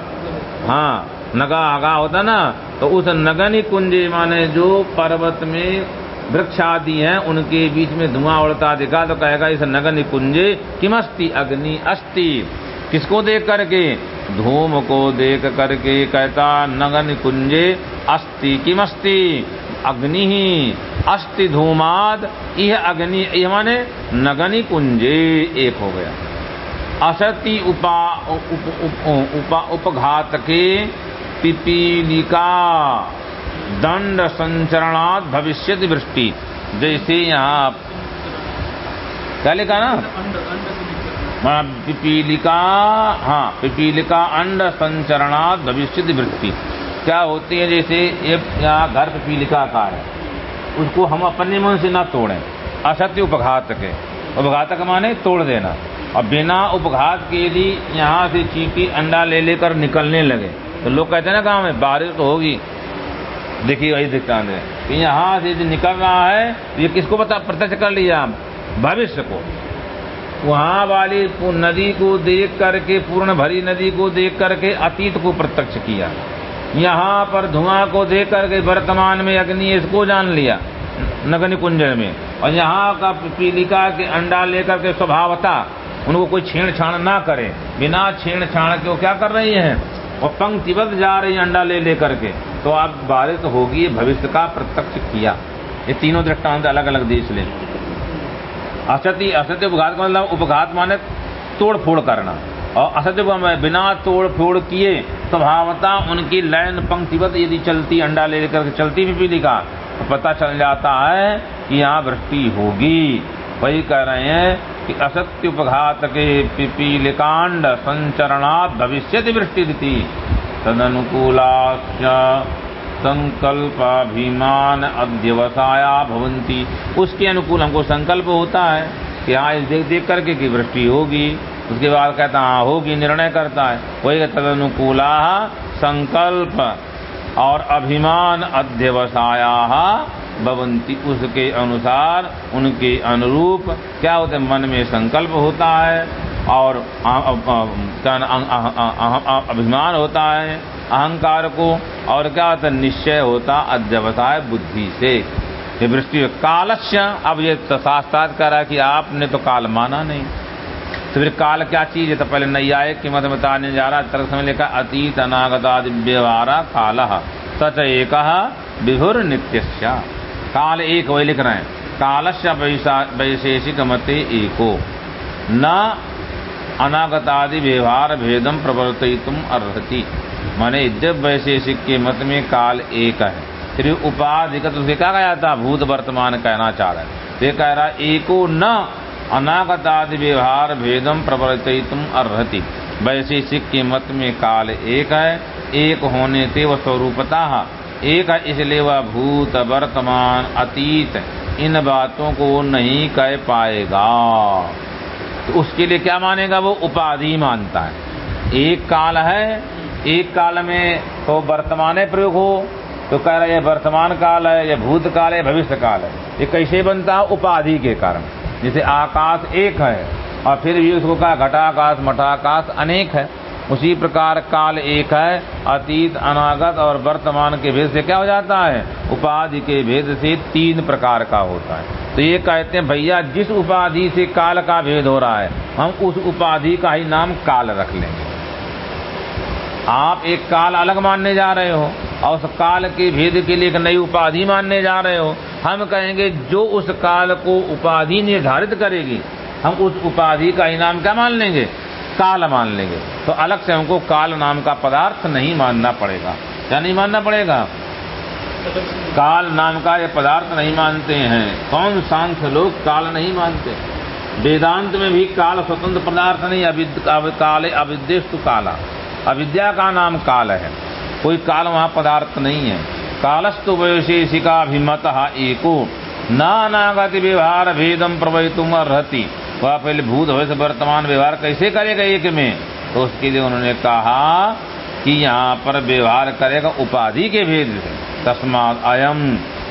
हाँ नगा आगा होता ना तो उस नगनी कुंजे माने जो पर्वत में वृक्ष आदि हैं, उनके बीच में धुआँ उड़ता दिखा तो कहेगा इस नगनी कुंजे, किमस्ति अग्नि अस्ति? किसको देख करके? धूम को देख करके कहता नगन कुंजे, अस्ति किमस्ति? अग्नि ही। अस्ति धूमाद यह अग्नि यह माने नगनी कुंजे, एक हो गया। असति उपा उप, उप, उपा उपघात के पिपीलिका दंड संचरणात भविष्य वृष्टि। जैसे यहाँ क्या लिखा ना? पिपीलिका हाँ पिपीलिका अंड संचरणात भविष्य वृत्ति क्या होती है जैसे ये यहाँ घर पिपीलिका का है। उसको हम अपने मन से ना तोड़ें। असत्य उपघात के उपघातक माने तोड़ देना। और बिना उपघात के यदि यहाँ से चीटी अंडा ले लेकर निकलने लगे तो लोग कहते हैं ना गाँव में, बारिश तो होगी। देखिए, वही दृष्टांत है कि यहाँ से यदि निकल रहा है तो ये किसको पता, प्रत्यक्ष कर लिया भविष्य को। वहाँ वाली नदी को देख करके पूर्ण भरी नदी को देख करके, अतीत को प्रत्यक्ष किया। यहाँ पर धुआँ को देख करके, वर्तमान में अग्नि इसको जान लिया नगनी कुंजन में। और यहाँ का पीलिका के अंडा लेकर के स्वभावता उनको कोई छेड़छाड़ ना करे। बिना छेड़छाड़ के वो क्या कर रही हैं? और पंक्तिबद्ध जा रही अंडा ले लेकर के। तो आप बारिश होगी भविष्य का प्रत्यक्ष किया। ये तीनों दृष्टांत अलग अलग देश ले। असत्य असत्य उपघात का मतलब उपघात माने तोड़ फोड़ करना। और असत्य बिना तोड़ फोड़ किए, स्वभावता उनकी लाइन पंक्तिबद्ध यदि चलती, अंडा ले लेकर चलती भी लिखा तो पता चल जाता है कि यहाँ वृष्टि होगी। वही कह रहे हैं कि असत्य उपघात के पिपीलिकांड संचरणात भविष्य वृष्टि थी तदनुकूला संकल्पाभिमान अध्यवसाया भवंती उसके अनुकूल हमको संकल्प होता है कि हाँ इस देख देख करके की वृष्टि होगी, उसके बाद कहता हाँ होगी, निर्णय करता है। वही तद अनुकूला संकल्प और अभिमान अध्यवसाया भवंती उसके अनुसार, उनके अनुरूप क्या होते मन में संकल्प होता है और अभिमान होता है, अहंकार को और क्या होता है, निश्चय होता अध्यवसाय बुद्धि से। ये वृष्टि कालस्य, अब ये तो शास्त्रार्थ कह रहा है कि आपने तो काल माना नहीं। तो फिर काल क्या चीज़ है? तो पहले नैयायिक की मत बताने जा रहा तरह समय लिखा अतीत अनागता व्यवहारा, काल, सच एक विभुर नित्य काल एक वही लिख रहे हैं। कालस्य वैशेषिक मते एको। न अनागतादि व्यवहार भेदम प्रवर्तितुम अर्हति। माने जब वैशेषिक के मत में काल एक है। फिर उपाधिगत उसे क्या गया था भूत वर्तमान कहना चाह रहा है। ये कह रहा एको न अनागतादि व्यवहार भेदम प्रवर्तितुम अर्हति। वैशेषिक के मत में काल एक है। एक होने से वह स्वरूपता एक है इसलिए वह भूत वर्तमान अतीत, इन बातों को वो नहीं कह पाएगा। तो उसके लिए क्या मानेगा वो? उपाधि मानता है। एक काल है, एक काल में तो वर्तमान प्रयोग हो तो कह रहा है वर्तमान काल है या भूत काल है भविष्य काल है। ये कैसे बनता है? उपाधि के कारण। जैसे आकाश एक है, और फिर भी उसको कहा घटाकाश, मठाकाश अनेक है। उसी प्रकार काल एक है, अतीत, अनागत और वर्तमान के भेद से क्या हो जाता है? उपाधि के भेद से तीन प्रकार का होता है। तो ये कहते हैं, भैया, जिस उपाधि से काल का भेद हो रहा है, हम उस उपाधि का ही नाम काल रख लेंगे। आप एक काल अलग मानने जा रहे हो और उस काल के भेद के लिए एक नई उपाधि मानने जा रहे हो। हम कहेंगे, जो उस काल को उपाधि निर्धारित करेगी, हम उस उपाधि का ही नाम क्या मान लेंगे? काल मान लेंगे। तो अलग से हमको काल नाम का पदार्थ नहीं मानना पड़ेगा। क्या नहीं मानना पड़ेगा? काल नाम का ये पदार्थ नहीं मानते हैं। कौन सांख्य लोग काल नहीं मानते? वेदांत में भी काल स्वतंत्र पदार्थ नहीं अविद, काले अविद्यस्तु काला। अविद्या का नाम काल है। कोई काल वहाँ पदार्थ नहीं है। कालस्तु वैशेषिकाभिमत एको। नानागति व्यवहार भेदम प्रवहितुम रहती वह पहले भूत भविष्य वर्तमान व्यवहार कैसे करेगा एक में? तो उसके लिए उन्होंने कहा कि यहाँ पर व्यवहार करेगा उपाधि के भेद से। तस्मात अयम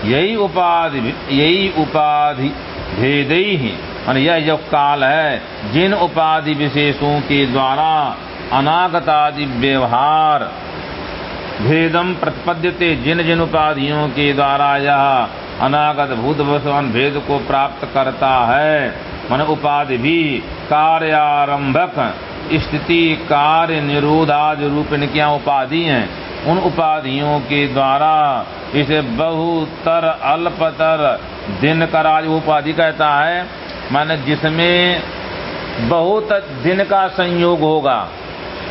यही उपाधि यही उपाधि भेद ही। यह जो काल है, जिन उपाधि विशेषों के द्वारा अनागतादि व्यवहार भेदम प्रतिपद्यते, जिन जिन उपाधियों के द्वारा यह अनागत भूत भगवान भेद को प्राप्त करता है मन उपाधि भी कार्यारंभक स्थिति कार्य निरोधाद रूप क्या उपाधि हैं? उन उपाधियों के द्वारा इसे बहुतर, अल्पतर दिन कराज उपाधि कहता है। माने जिसमें बहुत दिन का संयोग होगा,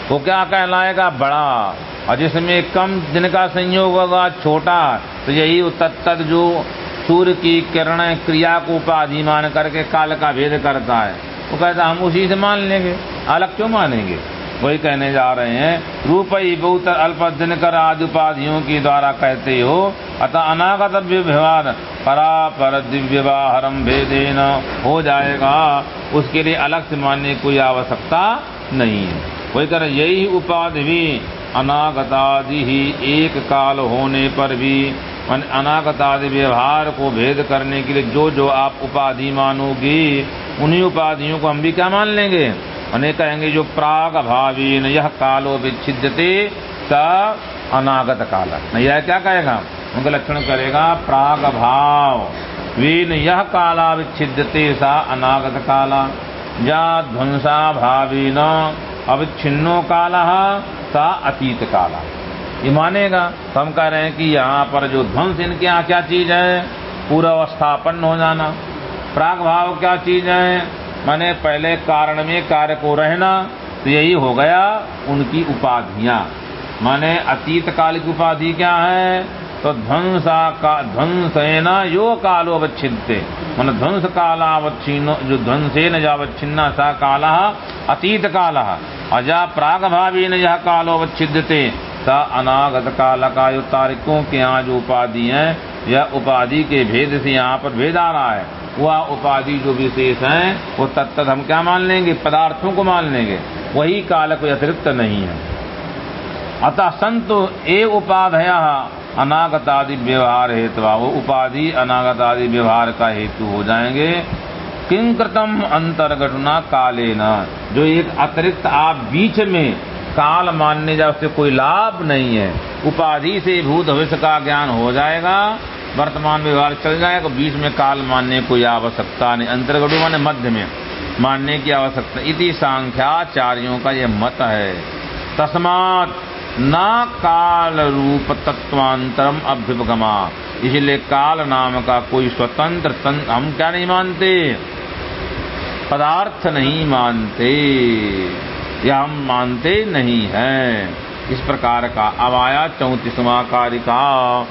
वो क्या कहलाएगा? बड़ा। और जिसमें कम दिन का संयोग होगा, छोटा। तो यही तत्त जो सूर्य की किरण क्रिया को उपाधि मान करके काल का भेद करता है। वो कहता, हम उसी से मान लेंगे, अलग क्यों मानेंगे? वही कहने जा रहे हैं, रूप ही बहुत अल्प दिन कर आदि उपाधियों के द्वारा कहते हो, अतः अनागत व्यवहार परा पर दिव्य भेदेन हो जाएगा। उसके लिए अलग से मानने की कोई आवश्यकता नहीं है। वही कर यही उपाधि भी अनागतादि ही एक काल होने पर भी अनागतादि व्यवहार को भेद करने के लिए जो जो आप उपाधि मानोगी, उन्हीं उपाधियों को हम भी क्या मान लेंगे? अनेक कहेंगे, जो प्राग भावीन यह कालो विच्छिदते स अनागत काल। यह क्या कहेगा? उनका लक्षण करेगा, प्राग भाव वीन, यह काला विच्छिदते सा अनागत काला। या ध्वंसा भावी न अविच्छिन्नो काला, सा अतीत काला। ये मानेगा। तो हम कह रहे हैं कि यहाँ पर जो ध्वंस, इनके यहाँ क्या चीज़ है? पूरा अवस्थापन्न हो जाना। प्राग भाव क्या चीज़ है? माने पहले कारण में कार्य को रहना तो यही हो गया उनकी उपाधियाँ। माने अतीत काल की उपाधि क्या है? तो ध्वंसा का ध्वंसेना यो कालो अवच्छिदते मन ध्वंस कालावच्छिन्न जो ध्वंसे न जावच्छिन्ना सा काल अतीत काल। अजा प्राग भावी न यह कालो अवच्छिदते सा अनागत काल का जो तारिकों के यहाँ जो उपाधि है। यह उपाधि के भेद से यहाँ पर भेद आ रहा है। वह उपाधि जो विशेष है, वो तत्त हम क्या मान लेंगे? पदार्थों को मान लेंगे। वही काल कोई अतिरिक्त नहीं है। अतः संत ए उपाधया अनागत आदि व्यवहार हेतु, वो उपाधि अनागत आदि व्यवहार का हेतु हो जाएँगे। किंकृतम अंतर्घटना काले न जो एक अतिरिक्त आप बीच में काल मानने जाए उससे कोई लाभ नहीं है। उपाधि से भूत भविष्य का ज्ञान हो जाएगा, वर्तमान व्यवहार चल जाएगा बीच में काल मानने कोई आवश्यकता नहीं। अंतर्गढ़ माने मध्य में, मानने की आवश्यकता। इति सांख्याचार्यों का यह मत है। तस्मात न काल रूप तत्वांतरम अभ्युपगमा इसलिए काल नाम का कोई स्वतंत्र हम क्या नहीं मानते? पदार्थ नहीं मानते। या हम मानते नहीं हैं। इस प्रकार का अवाया चौतीसवा कारिका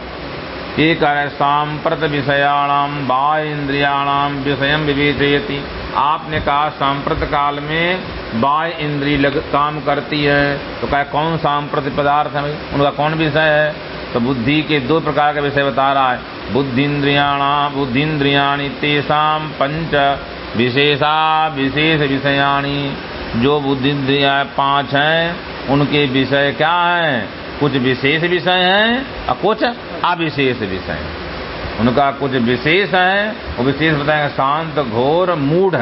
सांप्रत विषयाणाम बा इंद्रियाणाम विषय विवेचयति। आपने कहा सांप्रत काल में बाय इंद्री लग, काम करती है। तो क्या कौन सांप्रत पदार्थ है उनका, कौन विषय है? तो बुद्धि के दो प्रकार का विषय बता रहा है। बुद्धि इंद्रियाणा बुद्धि इंद्रियाणी तेसाम पंच विशेषा विशेष विषयाणी। जो बुद्धि इंद्रिया पाँच हैं, उनके विषय क्या हैं? कुछ विशेष विषय हैं, और कुछ अविशेष विषय उनका कुछ विशेष है, वो विशेष बताएँगे, शांत, घोर, मूढ़।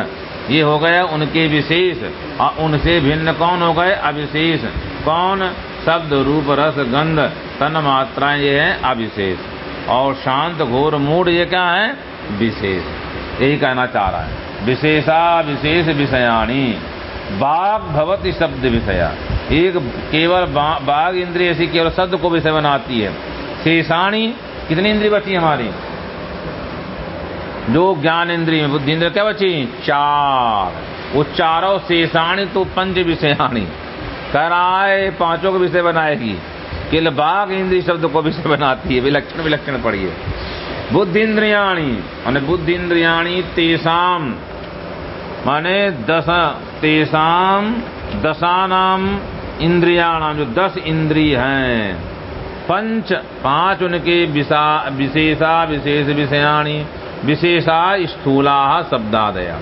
ये हो गया उनके विशेष, और उनसे भिन्न कौन हो गए? अविशेष। कौन? शब्द, रूप, रस, गंध। तन मात्राएँ ये है अविशेष। और शांत, घोर मूड ये क्या है? विशेष। यही कहना चाह रहा है। विशेषा विशेष विषयाणी। बाघ भवती शब्द विषया। एक केवल बाघ इंद्रिय ऐसी केवल शब्द को विषय बनाती है। शेषाणी, कितनी इंद्रिय बची हमारी? जो ज्ञान इंद्रिय में बुद्धि इंद्रिय, क्या बची? चार। वो चारों शेषाणी तो पंच विषयाणी। कराए, पाँचों को विषय बनाएगी केवल बाघ इंद्रिय शब्द को विषय बनाती है। विलक्षण विलक्षण पढ़िए। बुद्धि इंद्रियाणी, मान बुद्धि इंद्रियाणी तेसाम माने दस तेसाम दशानाम इंद्रियाणाम जो दस इंद्रिय हैं, पंच, पाँच उनके विशेषा, विशेष विषयाणी विशेषा स्थूला शब्दादया।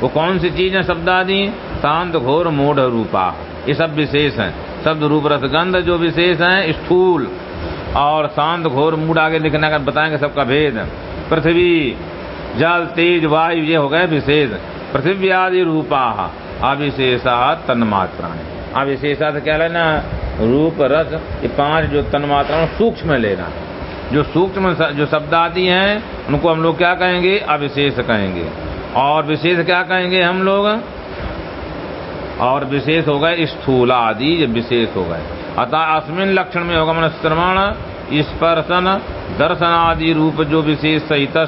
वो कौन सी चीज़ है शब्दादि? शांत, घोर, मूढ़ रूपा। ये सब विशेष हैं। शब्द रूप रसगंध जो विशेष हैं, स्थूल। और शांत, घोर मूड आगे लिखने का बताएँगे सबका भेद। पृथ्वी, जल, तेज, वायु, ये हो गए विशेष। पृथ्वी आदि रूपा अविशेषा तन्मात्रा अविशेषा तो क्या लेना रूप, रस, ये पाँच जो तन मात्रा सूक्ष्म लेना। जो सूक्ष्म जो शब्द आदि हैं, उनको हम लोग क्या कहेंगे? अविशेष कहेंगे। और विशेष क्या कहेंगे हम लोग? और विशेष हो गए स्थूल आदि विशेष हो गए। अतः अस्मिन लक्षण में होगा मन श्रवण स्पर्शन दर्शन आदि रूप जो विशेष सहित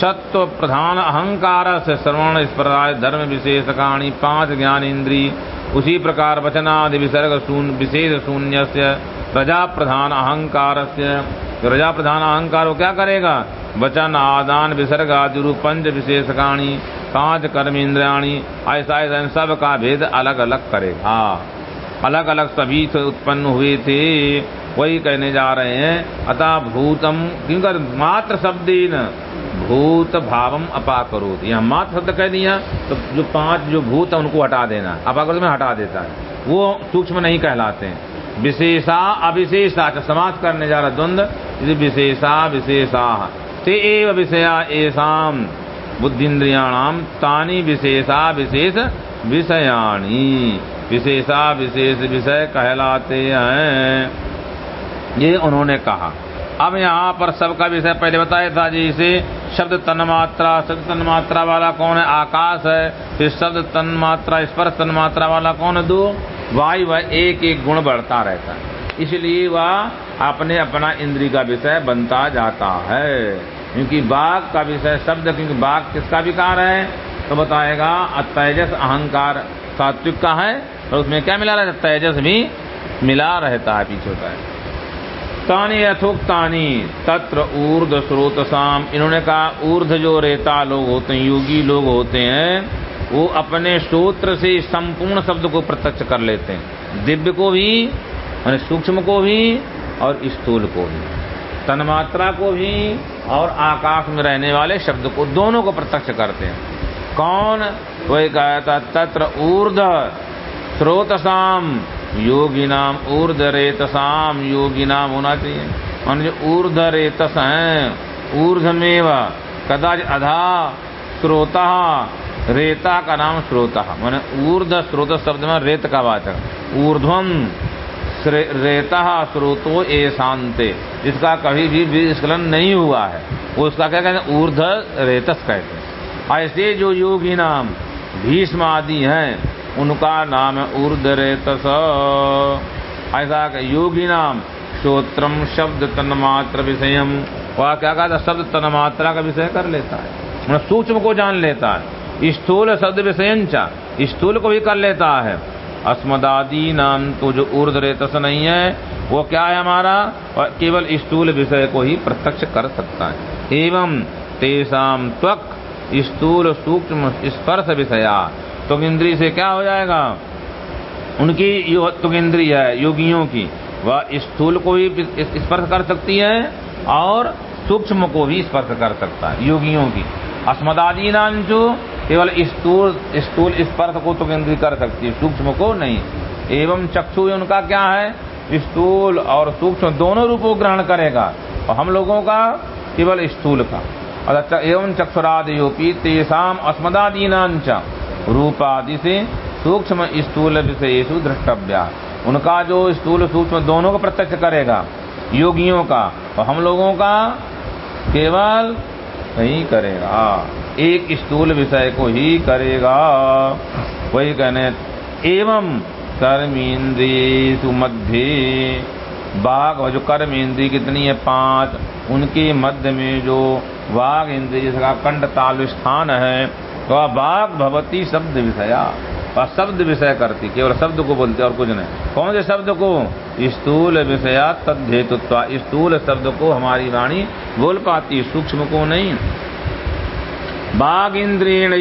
सत्व प्रधान अहंकार से श्रवण स्पर्श धर्म विशेष कहानी पाँच ज्ञान इंद्री उसी प्रकार वचनादि विसर्ग शून्य विशेष शून्य से प्रजा प्रधान अहंकार से प्रजा प्रधान अहंकार वो क्या करेगा? वचन, आदान, विसर्ग आदि रूप, पंच विशेष कहानी पाँच कर्म इंद्रियाणी ऐसा ऐसा सब का भेद अलग अलग करेगा। अलग अलग सभी से उत्पन्न हुए थे, वही कहने जा रहे हैं, अतः भूतम, क्योंकि मात्र शब्द भूत भावम अपाकरो यहाँ मात्र शब्द कह दिया तो जो पाँच जो भूत है, उनको हटा देना। अपाकरोत में हटा देता है। वो सूक्ष्म नहीं कहलाते हैं। विशेषा अविशेषा समाज करने जा रहा द्वंद विशेषा विशेषा। ते एव विषया एसाम बुद्धिन्द्रियाणाम, तानी विशेषा विशेष विषयाणी। विशेषा विशेष विषय कहलाते हैं। ये उन्होंने कहा। अब यहाँ पर सबका विषय पहले बताया था जैसे शब्द तन्मात्रा शब्द तन्मात्रा वाला कौन है? आकाश है। फिर शब्द तन्मात्रा स्पर्श तन्मात्रा वाला कौन है? दो। वायु वह एक एक गुण बढ़ता रहता है। इसलिए वह अपने अपना इंद्री का विषय बनता जाता है। क्योंकि बाघ का विषय शब्द, क्योंकि बाघ किसका विकार है? तो बताएगा तेजस अहंकार सात्विक का है। और उसमें क्या मिला रहता है? तेजस भी मिला रहता है, पीछे होता है। तानी यथोक्तानी, तत्र ऊर्ध स्रोत शाम इन्होंने कहा ऊर्ध जो रेता लोग होते हैं, योगी लोग होते हैं, वो अपने सूत्र से संपूर्ण शब्द को प्रत्यक्ष कर लेते हैं। दिव्य को भी मैंने सूक्ष्म को भी, और स्थूल को भी। तन्मात्रा को भी, और आकाश में रहने वाले शब्द को दोनों को प्रत्यक्ष करते हैं। कौन? वही कहा था, तत्र ऊर्ध स्रोत स्रोतसाम। योगी नाम ऊर्ध रेतसाम योगी नाम होना चाहिए मान जो ऊर्ध रेतस है ऊर्धमेव, कदाच अधा श्रोता रेता का नाम श्रोता मैंने ऊर्ध स्रोत शब्द में रेत का वाचक। ऊर्ध्वम रेता स्रोतो ए शांते इसका कभी भी विस्खलन नहीं हुआ है, वो उसका क्या कहते हैं? ऊर्ध रेतस कहते हैं। ऐसे जो योगी नाम भीष्म आदि हैं उनका नाम है ऊर्ध रेतस ऐसा योगी नाम, श्रोत्रम शब्द तन्मात्र विषयम। वह क्या कहता शब्द तन्मात्रा का विषय कर लेता है। मतलब सूक्ष्म को जान लेता है। स्थूल शब्द विषय स्थूल को भी कर लेता है। अस्मदादि नाम तो जो ऊर्ध रेतस नहीं है, वो क्या है हमारा? केवल स्थूल विषय को ही प्रत्यक्ष कर सकता है। एवं तेसाम त्वक स्थूल सूक्ष्म स्पर्श विषया। तो इंद्री से क्या हो जाएगा? उनकी तुक इंद्रिय है, योगियों की। वह स्थूल को भी स्पर्श कर सकती है और सूक्ष्म को भी स्पर्श कर सकता है, योगियों की। अस्मदादी नाम जो केवल स्थूल स्थूल स्पर्श को तो केंद्रित कर सकती है, सूक्ष्म को नहीं। एवं चक्षु उनका क्या है? स्थूल और सूक्ष्म दोनों रूप ग्रहण करेगा। और हम लोगों का केवल स्थूल का। एवं चक्षुरादयोपी तेसाम अस्मदादीनाच रूपादि से सूक्ष्म स्थूल विषयेशु दृष्टव्या उनका जो स्थूल सूक्ष्म दोनों को प्रत्यक्ष करेगा, योगियों का, और हम लोगों का केवल नहीं करेगा। एक स्थूल विषय को ही करेगा। वही कहने, एवं कर्म इंद्रिय मध्य बाघ जो कर्म इंद्रिय कितनी है, पाँच, उनके मध्य में जो वाघ इंद्रिय, जिसका कंड ताल स्थान है तो बाघ भवती शब्द विषया वह शब्द विषय करती, केवल शब्द को बोलते और कुछ नहीं। कौन से शब्द को? स्थूल विषया तद्धेतुत्वा, स्थूल शब्द को हमारी वाणी बोल पाती, सूक्ष्म को नहीं। बाघ इंद्रियण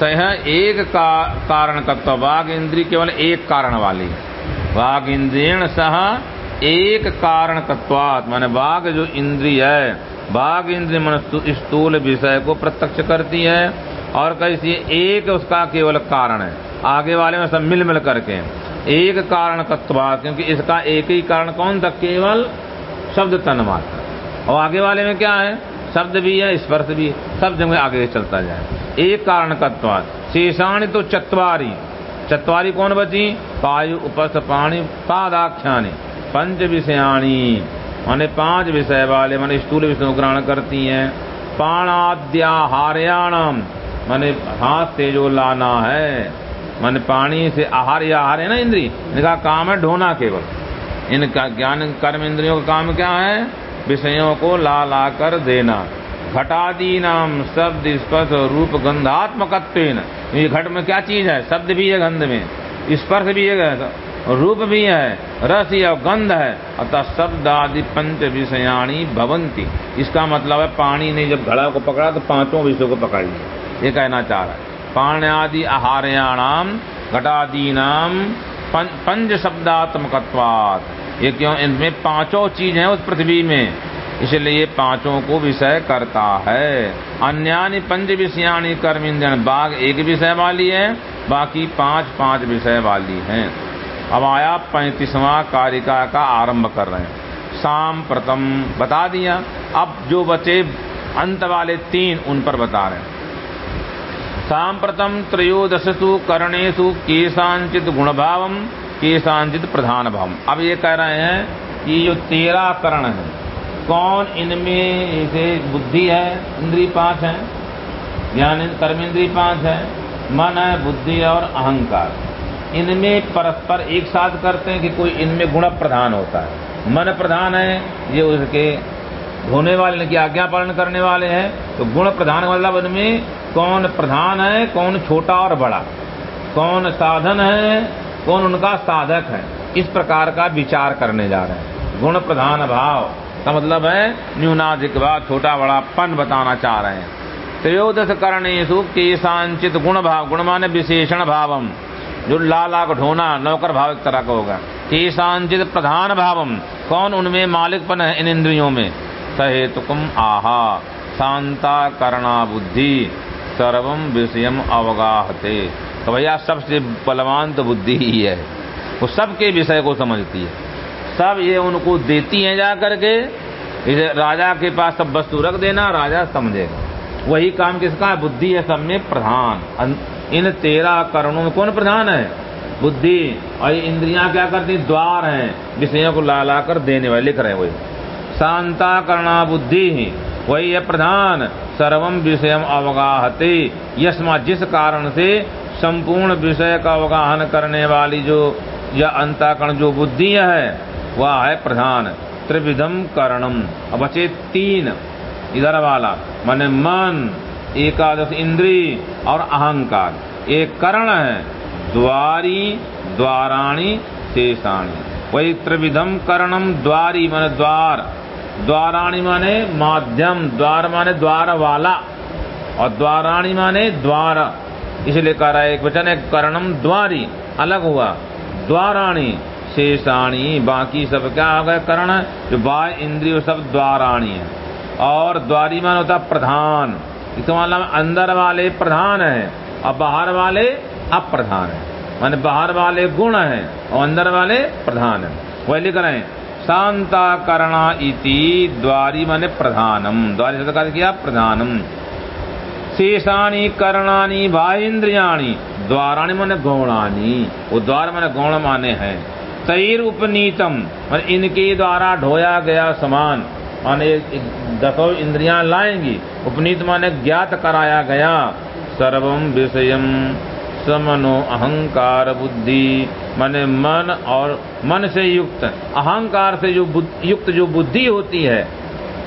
सह एक का, कारण तत्व। बाघ इंद्रिय केवल एक कारण वाली बाघ इंद्रियण सह एक कारण तत्वात, माने बाघ जो इंद्रिय है बाघ इंद्रिय मन स्थूल विषय को प्रत्यक्ष करती है। और कैसी एक उसका केवल कारण है। आगे वाले में सब मिल मिल करके। एक कारण तत्वात क्योंकि इसका एक ही कारण कौन था? केवल शब्द तन मात्र। और आगे वाले में क्या है? शब्द भी है, स्पर्श भी सब जगह आगे चलता जाए। एक कारण तत्व, शेषाणी तो चतवारी। चतवारी कौन बची? पायु, उपस, पाणी, पादाख्यानी। पंच विषयाणी। माने पाँच विषय वाले, माने स्थूल विषय ग्रहण करती हैं। पाणाद्याहार्याणम। माने हाथ से जो लाना है, माने पानी से आहार, या आहार है ना इंद्री? इनका काम है ढोना केवल। इनका ज्ञान, कर्म इंद्रियों का काम क्या है? विषयों को ला ला कर देना। घटादी नाम शब्द स्पर्श रूप गंधात्मक ये घट में क्या चीज़ है? शब्द भी है गंध में। स्पर्श भी है, रूप भी है, रस या गंध है। अतः शब्द आदि पंच विषयाणी भवंती इसका मतलब है पानी ने जब घड़ा को पकड़ा तो पाँचों विषयों को पकड़ लिया। ये कहना चाह रहा है। पाण आदि आहार्याणाम घटादी नाम पंच शब्दात्मकत्वात ये क्यों? इनमें पाँचों चीज़ है उस पृथ्वी में। इसलिए पाँचों को विषय करता है। अन्यानि पंच विषयाणी कर्म इंजन बाघ एक विषय वाली है, बाकी पाँच पाँच विषय वाली हैं। अब आया पैंतीसवा कारिका का आरंभ कर रहे हैं। शाम प्रथम बता दिया। अब जो बचे अंत वाले तीन, उन पर बता रहे हैं। प्रथम त्रयोदशसु कर्णेशु केशांचित गुणभावम केशांचित प्रधान भाव अब ये कह रहे हैं कि जो तेरह करण है, कौन इनमें से बुद्धि है इंद्री पाँच है? ज्ञान कर्म इंद्री पाँच है? मन है, बुद्धि और अहंकार। इनमें परस्पर एक साथ करते हैं कि कोई इनमें गुण प्रधान होता है। मन प्रधान है, ये उसके धोने वाले की आज्ञा पालन करने वाले हैं तो गुण प्रधान मतलब इनमें कौन प्रधान है, कौन छोटा और बड़ा? कौन साधन है, कौन उनका साधक है? इस प्रकार का विचार करने जा रहे हैं। गुण प्रधान भाव का मतलब है, न्यूनाधिक भाव छोटा बड़ा पन बताना चाह रहे हैं। त्रयोदश करणेशु केशांचित गुण भाव, गुण माने विशेषण भावम। जो लाला को ढोना, नौकर भाव एक तरह का होगा। केशांचित प्रधान भावम। कौन उनमें मालिकपन है, इन इंद्रियों में? सहेतुकम आहा। शांता करणा बुद्धि सर्वम विषयम अवगाहते। तो भैया, सबसे बलवान तो बुद्धि ही है। वो सबके विषय को समझती है। सब ये उनको देती है जा करके इसे राजा के पास सब वस्तु रख देना, राजा समझेगा। वही काम किसका है? बुद्धि है सब में प्रधान। इन तेरह करणों में कौन प्रधान है? बुद्धि। और इंद्रियाँ क्या करती? द्वार हैं। विषयों को ला ला कर देने वाले, लिख रहे वही। शांता करना बुद्धि वही है प्रधान। सर्वम विषय अवगाहते। यशमा जिस कारण से संपूर्ण विषय का अवगाहन करने वाली जो, या अंताकरण जो बुद्धि है, वह है प्रधान। त्रिविधम करणम बचे तीन। इधर वाला, मन मन, एकादश इंद्री और अहंकार। एक करण है, द्वारी, द्वाराणी, शेषाणी। वही त्रिविधम करणम द्वारी, मन द्वार। द्वाराणी माने माध्यम, द्वार माने द्वार वाला और द्वाराणी माने द्वार। इसलिए कह रहा है, एक वचन है, करणम द्वारी, अलग हुआ। द्वाराणी, शेषाणी, बाकी सब क्या आ गया करण, जो बाय इंद्रिय सब द्वाराणी है। और द्वारी मान होता प्रधान। इसका मतलब अंदर वाले प्रधान है, और बाहर वाले अप्रधान है। मान बाहर वाले गुण है, और अंदर वाले प्रधान है। वह लिख रहे हैं शांता करणा इति द्वारी माने प्रधानम। द्वारी शब्द किया? प्रधानम। शेषाणी करणानी बाहेन्द्रियाणी द्वाराणी माने गौणानी। वो द्वार माने गौण माने हैं। तैर उपनीतम इनके द्वारा ढोया गया समान। माने दसो इंद्रियाँ लाएँगी, उपनीत माने ज्ञात कराया गया। सर्वम विषयम समनो अहंकार बुद्धि। माने मन और मन से युक्त, अहंकार से जो युक्त जो बुद्धि होती है,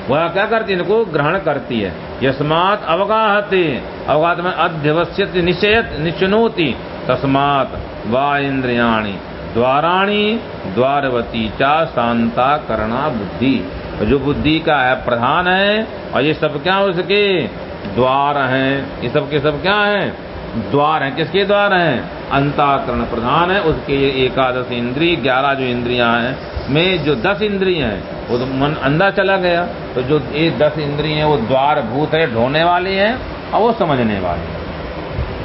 वह क्या करती है? इनको ग्रहण करती है। यस्मात अवगाहते अवगात में अध्यवश्यत निश्चयत निश्चनोति तस्मात वा इंद्रियाणी द्वाराणी द्वारवती चा शांता करना बुद्धि। तो जो बुद्धि का है, प्रधान है, और ये सब क्या उसके द्वार हैं। ये सब के सब क्या हैं? द्वार हैं। किसके द्वार हैं? अंताकरण प्रधान है। उसके एकादश इंद्री, ग्यारह जो इंद्रियाँ हैं, में जो दस इंद्रिय हैं, वो तो मन अंदर चला गया। तो जो ये दस इंद्रिय हैं, वो द्वार भूत है, ढोने वाली हैं, और वो समझने वाली हैं।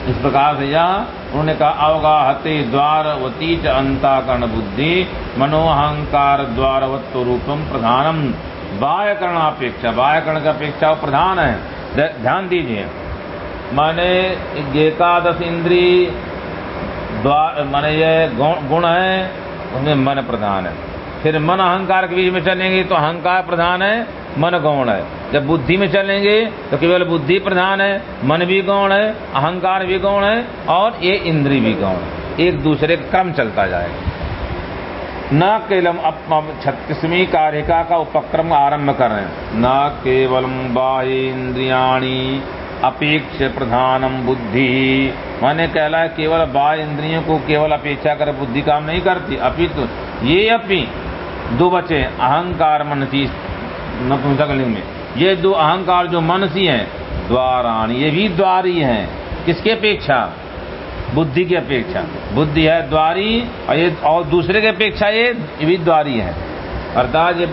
इस प्रकार से यहाँ उन्होंने कहा, अवगाहते द्वारवती च अंताकरण बुद्धि, मनोहंकार द्वारवत्व रूपम प्रधानम। बाह्यकरण अपेक्षा बाह्यकरण की अपेक्षा प्रधान है। ध्यान दीजिए। माने एकादश इंद्री माने ये गुण है, उनमें मन प्रधान है। फिर मन अहंकार के बीच में चलेंगे तो अहंकार प्रधान है, मन गौण है। जब बुद्धि में चलेंगे तो केवल बुद्धि प्रधान है, मन भी गौण है, अहंकार भी गौण है और ये इंद्री भी गौण है। एक दूसरे क्रम चलता जाएगा न केवलम छत्तीसवीं कारिका का उपक्रम आरंभ कर रहे हैं। न केवलम बाह्य इंद्रियाणी अपेक्ष प्रधानम बुद्धि। मैंने कहला है केवल बाह्य इंद्रियों को केवल अपेक्षा कर बुद्धि काम नहीं करती। अपितु ये अपी दो बचे, अहंकार मनसी नपुंसकलिंग में। ये दो अहंकार जो मनसी है, द्वाराणी, ये भी द्वारी हैं। किसके अपेक्षा? बुद्धि की अपेक्षा। बुद्धि है द्वारी और ये और दूसरे की अपेक्षा ये भी द्वारी है। अर्थात ये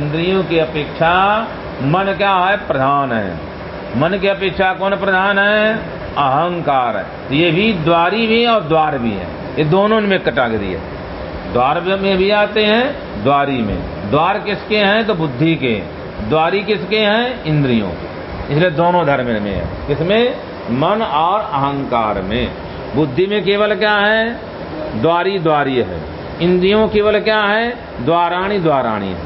इंद्रियों की अपेक्षा मन क्या है? प्रधान है। मन की अपेक्षा कौन प्रधान है? अहंकार है। तो ये भी द्वारी भी और द्वार भी है। ये दोनों में कैटागरी है। द्वार में भी आते हैं, द्वारी में। द्वार किसके हैं? तो बुद्धि के। द्वारी किसके हैं? इंद्रियों के। इसलिए दोनों धर्म में है। इसमें मन और अहंकार में। बुद्धि में केवल क्या है? द्वारी द्वारी है। इंद्रियों केवल क्या है? द्वाराणी द्वाराणी है।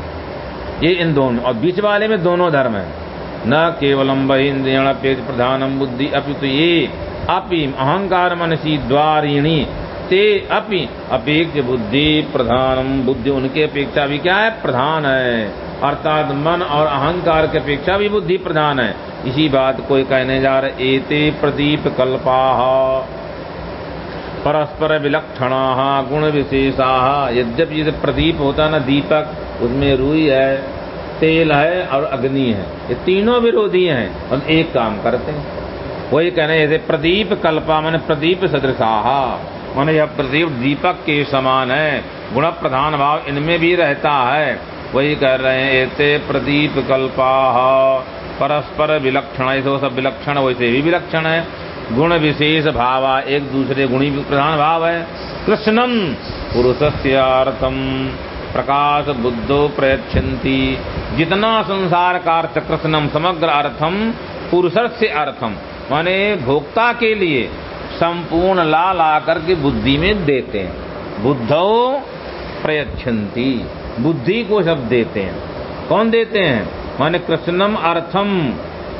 ये इन दोनों और बीच वाले में दोनों धर्म है। न केवलम इंद्रियण पेज प्रधानम बुद्धि अपितु ये। अपि अहंकार मनसी द्वारिणी। ते अपि अपेक्ष बुद्धि प्रधानम बुद्धि उनके अपेक्षा भी क्या है? प्रधान है। अर्थात मन और अहंकार के अपेक्षा भी बुद्धि प्रधान है। इसी बात को कहने जा रहे, एते प्रदीप कल्पा परस्पर विलक्षणा, गुण विशेषा। यद्यपि प्रदीप होता ना दीपक, उसमें रुई है। तेल है और अग्नि है। ये तीनों विरोधी हैं और एक काम करते हैं। वही कहने जैसे प्रदीप कल्पा, मैंने प्रदीप सदृशाहा, मान यह प्रदीप दीपक के समान है। गुण प्रधान भाव इनमें भी रहता है। वही कह रहे हैं ऐसे प्रदीप कल्पा परस्पर विलक्षण ऐसे वो सब विलक्षण, वैसे भी विलक्षण है। गुण विशेष भाव, एक दूसरे गुणी प्रधान भाव है। कृष्णम पुरुषस्यार्थम प्रकाश बुद्धो प्रयच्छन्ति। जितना संसार का कृष्णम समग्र अर्थम पुरुष से अर्थम, माने भोक्ता के लिए संपूर्ण ला ला करके बुद्धि में देते हैं। बुद्धो प्रयच्छन्ति। बुद्धि को सब देते हैं। कौन देते हैं? माने कृष्णम अर्थम,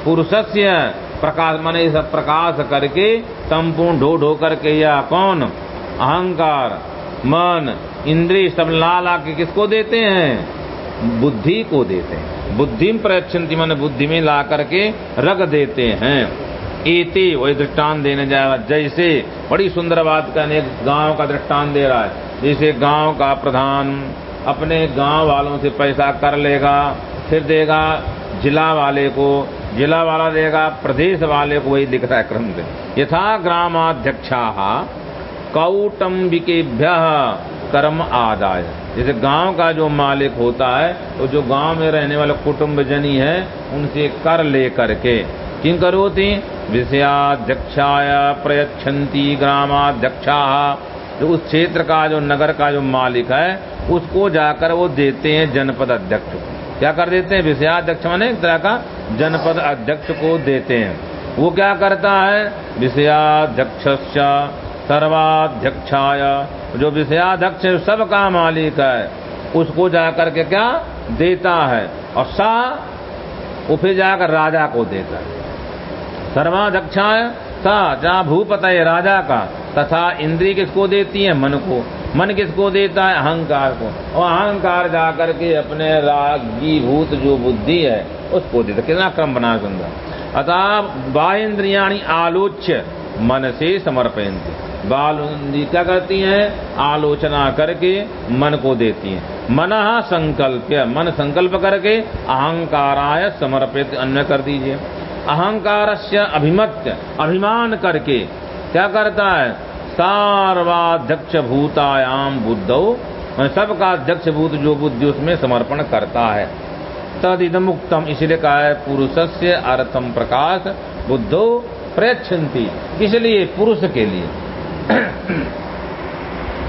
पुरुषस्य प्रकाश, माने सब प्रकाश करके, संपूर्ण ढो ढो करके या कौन? अहंकार, मन इंद्रिय सब ला ला के किसको देते हैं? बुद्धि को देते हैं। बुद्धि प्रयच्छन्ति, मन बुद्धि में ला करके रख देते हैं। एते वही दृष्टान देने जाएगा जैसे बड़ी सुंदर बात कहने गाँव का दृष्टान दे रहा है। जैसे गाँव का प्रधान अपने गाँव वालों से पैसा कर लेगा, फिर देगा जिला वाले को, जिला वाला देगा, प्रदेश वाले को, वही लिख रहा है क्रम से। यथा ग्रामाध्यक्षा कौटम्बिकेभ्य कर्म आदाय। जैसे गाँव का जो मालिक होता है तो जो गाँव में रहने वाले कुटुम्ब जनी है, उनसे कर ले करके। किन करोती? विषयाध्यक्षाया प्रयच्छन्ति ग्रामाध्यक्षा। जो उस क्षेत्र का, जो नगर का जो मालिक है, उसको जाकर वो देते हैं जनपद अध्यक्ष क्या कर देते हैं? विषयाध्यक्ष माने एक तरह का जनपद अध्यक्ष को देते हैं। वो क्या करता है? विषयाध्यक्ष सर्वाध्यक्षाय जो विषयाध्यक्ष सबका मालिक है, उसको जाकर के क्या देता है? और सा, वो फिर जाकर राजा को देता है। सर्वाध्यक्षाय सा जहाँ भूपत है राजा का, तथा इंद्री किसको देती है? मन को। मन किसको देता है? अहंकार को। और अहंकार जाकर के अपने रागी भूत जो बुद्धि है, उसको देता कितना क्रम बना सुंदर। अतः बाहेन्द्रियाणी आलोच्य। मन से समर्पयंती बाल क्या करती हैं? आलोचना करके मन को देती हैं। मन संकल्प मन संकल्प करके अहंकाराय समर्पित, अन्य कर दीजिए। अहंकार से अभिमत्य, अभिमान करके क्या करता है? सार्वाध्यक्ष भूतायाम बुद्धो सबका अध्यक्ष भूत जो बुद्धि उसमें समर्पण करता है। तद इदम उत्तम इसलिए कहा है पुरुष से अर्थम प्रकाश, बुद्धो प्रयच्छन्ति, इसलिए पुरुष के लिए।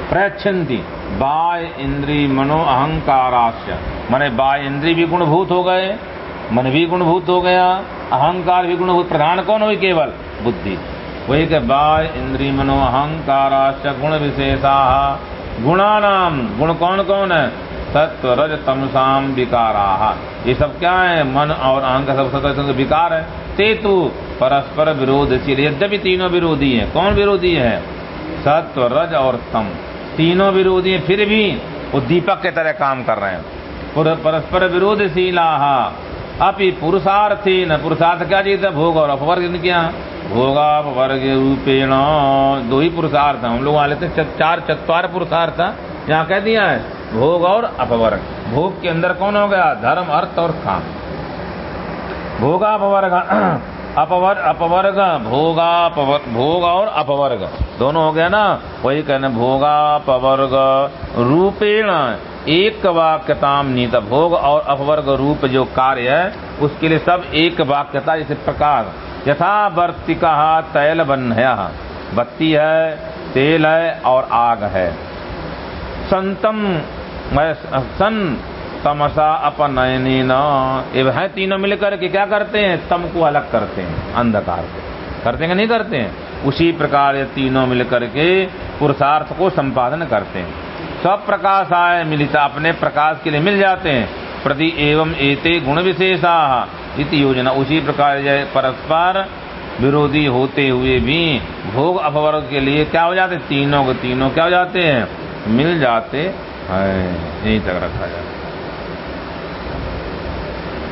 प्रयच्छन्ति, बाय इंद्री मनो अहंकाराश्य मने बाय इंद्री भी गुणभूत हो गए, मन भी गुणभूत हो गया, अहंकार भी गुणभूत। प्रधान कौन हुई केवल? बुद्धि। वही के बाय इंद्री मनो अहंकाराश्च, गुण विशेषा। गुणानाम, गुण कौन कौन है? सत्व रज, तमसाम, विकारा। ये सब क्या है? मन और अहंकार सब सत्य विकार है। सेतु परस्पर विरोध यद्यपि तीनों विरोधी है। कौन विरोधी है? सत्व, रज और तम। तीनों विरोधी है, फिर भी वो दीपक के तरह काम कर रहे हैं। परस्पर विरोधशीला। अपि पुरुषार्थी न पुरुषार्थ क्या जीता भोग और अपवर्ग क्या? भोगा वर्ग रूपेण। दो ही पुरुषार्थ हम लोग वहाँ लेते हैं चार चतवार पुरुषार्थ यहाँ कह दिया है, भोग और अपवर्ग। भोग के अंदर कौन हो गया? धर्म, अर्थ और काम भोगा अपवर्ग अपवर अपवर्ग भोगा भोग और अपवर्ग। दोनों हो गया ना? वही कहने भोगा अपवर्ग रूपेण एक वाक्यताम नीत भोग और अपवर्ग रूप जो कार्य है, उसके लिए सब एक वाक्यता, जैसे प्रकार। यथा बर्ती वर्तिका तैल बन बत्ती है, तेल है और आग है। संतम सन तमसा अपनयनी न है तीनों मिलकर के क्या करते हैं? तम को अलग करते हैं, अंधकार को। करते हैं नहीं करते हैं? उसी प्रकार ये तीनों मिलकर के पुरुषार्थ को संपादन करते हैं। सब प्रकाश आए, मिलिता अपने प्रकाश के लिए मिल जाते हैं। प्रति एवं एते गुण विशेषा इति योजना। उसी प्रकार परस्पर विरोधी होते हुए भी भोग अपवर्ग के लिए क्या हो जाते तीनों के तीनों क्या हो जाते हैं? मिल जाते हैं। यहीं तक रखा जाए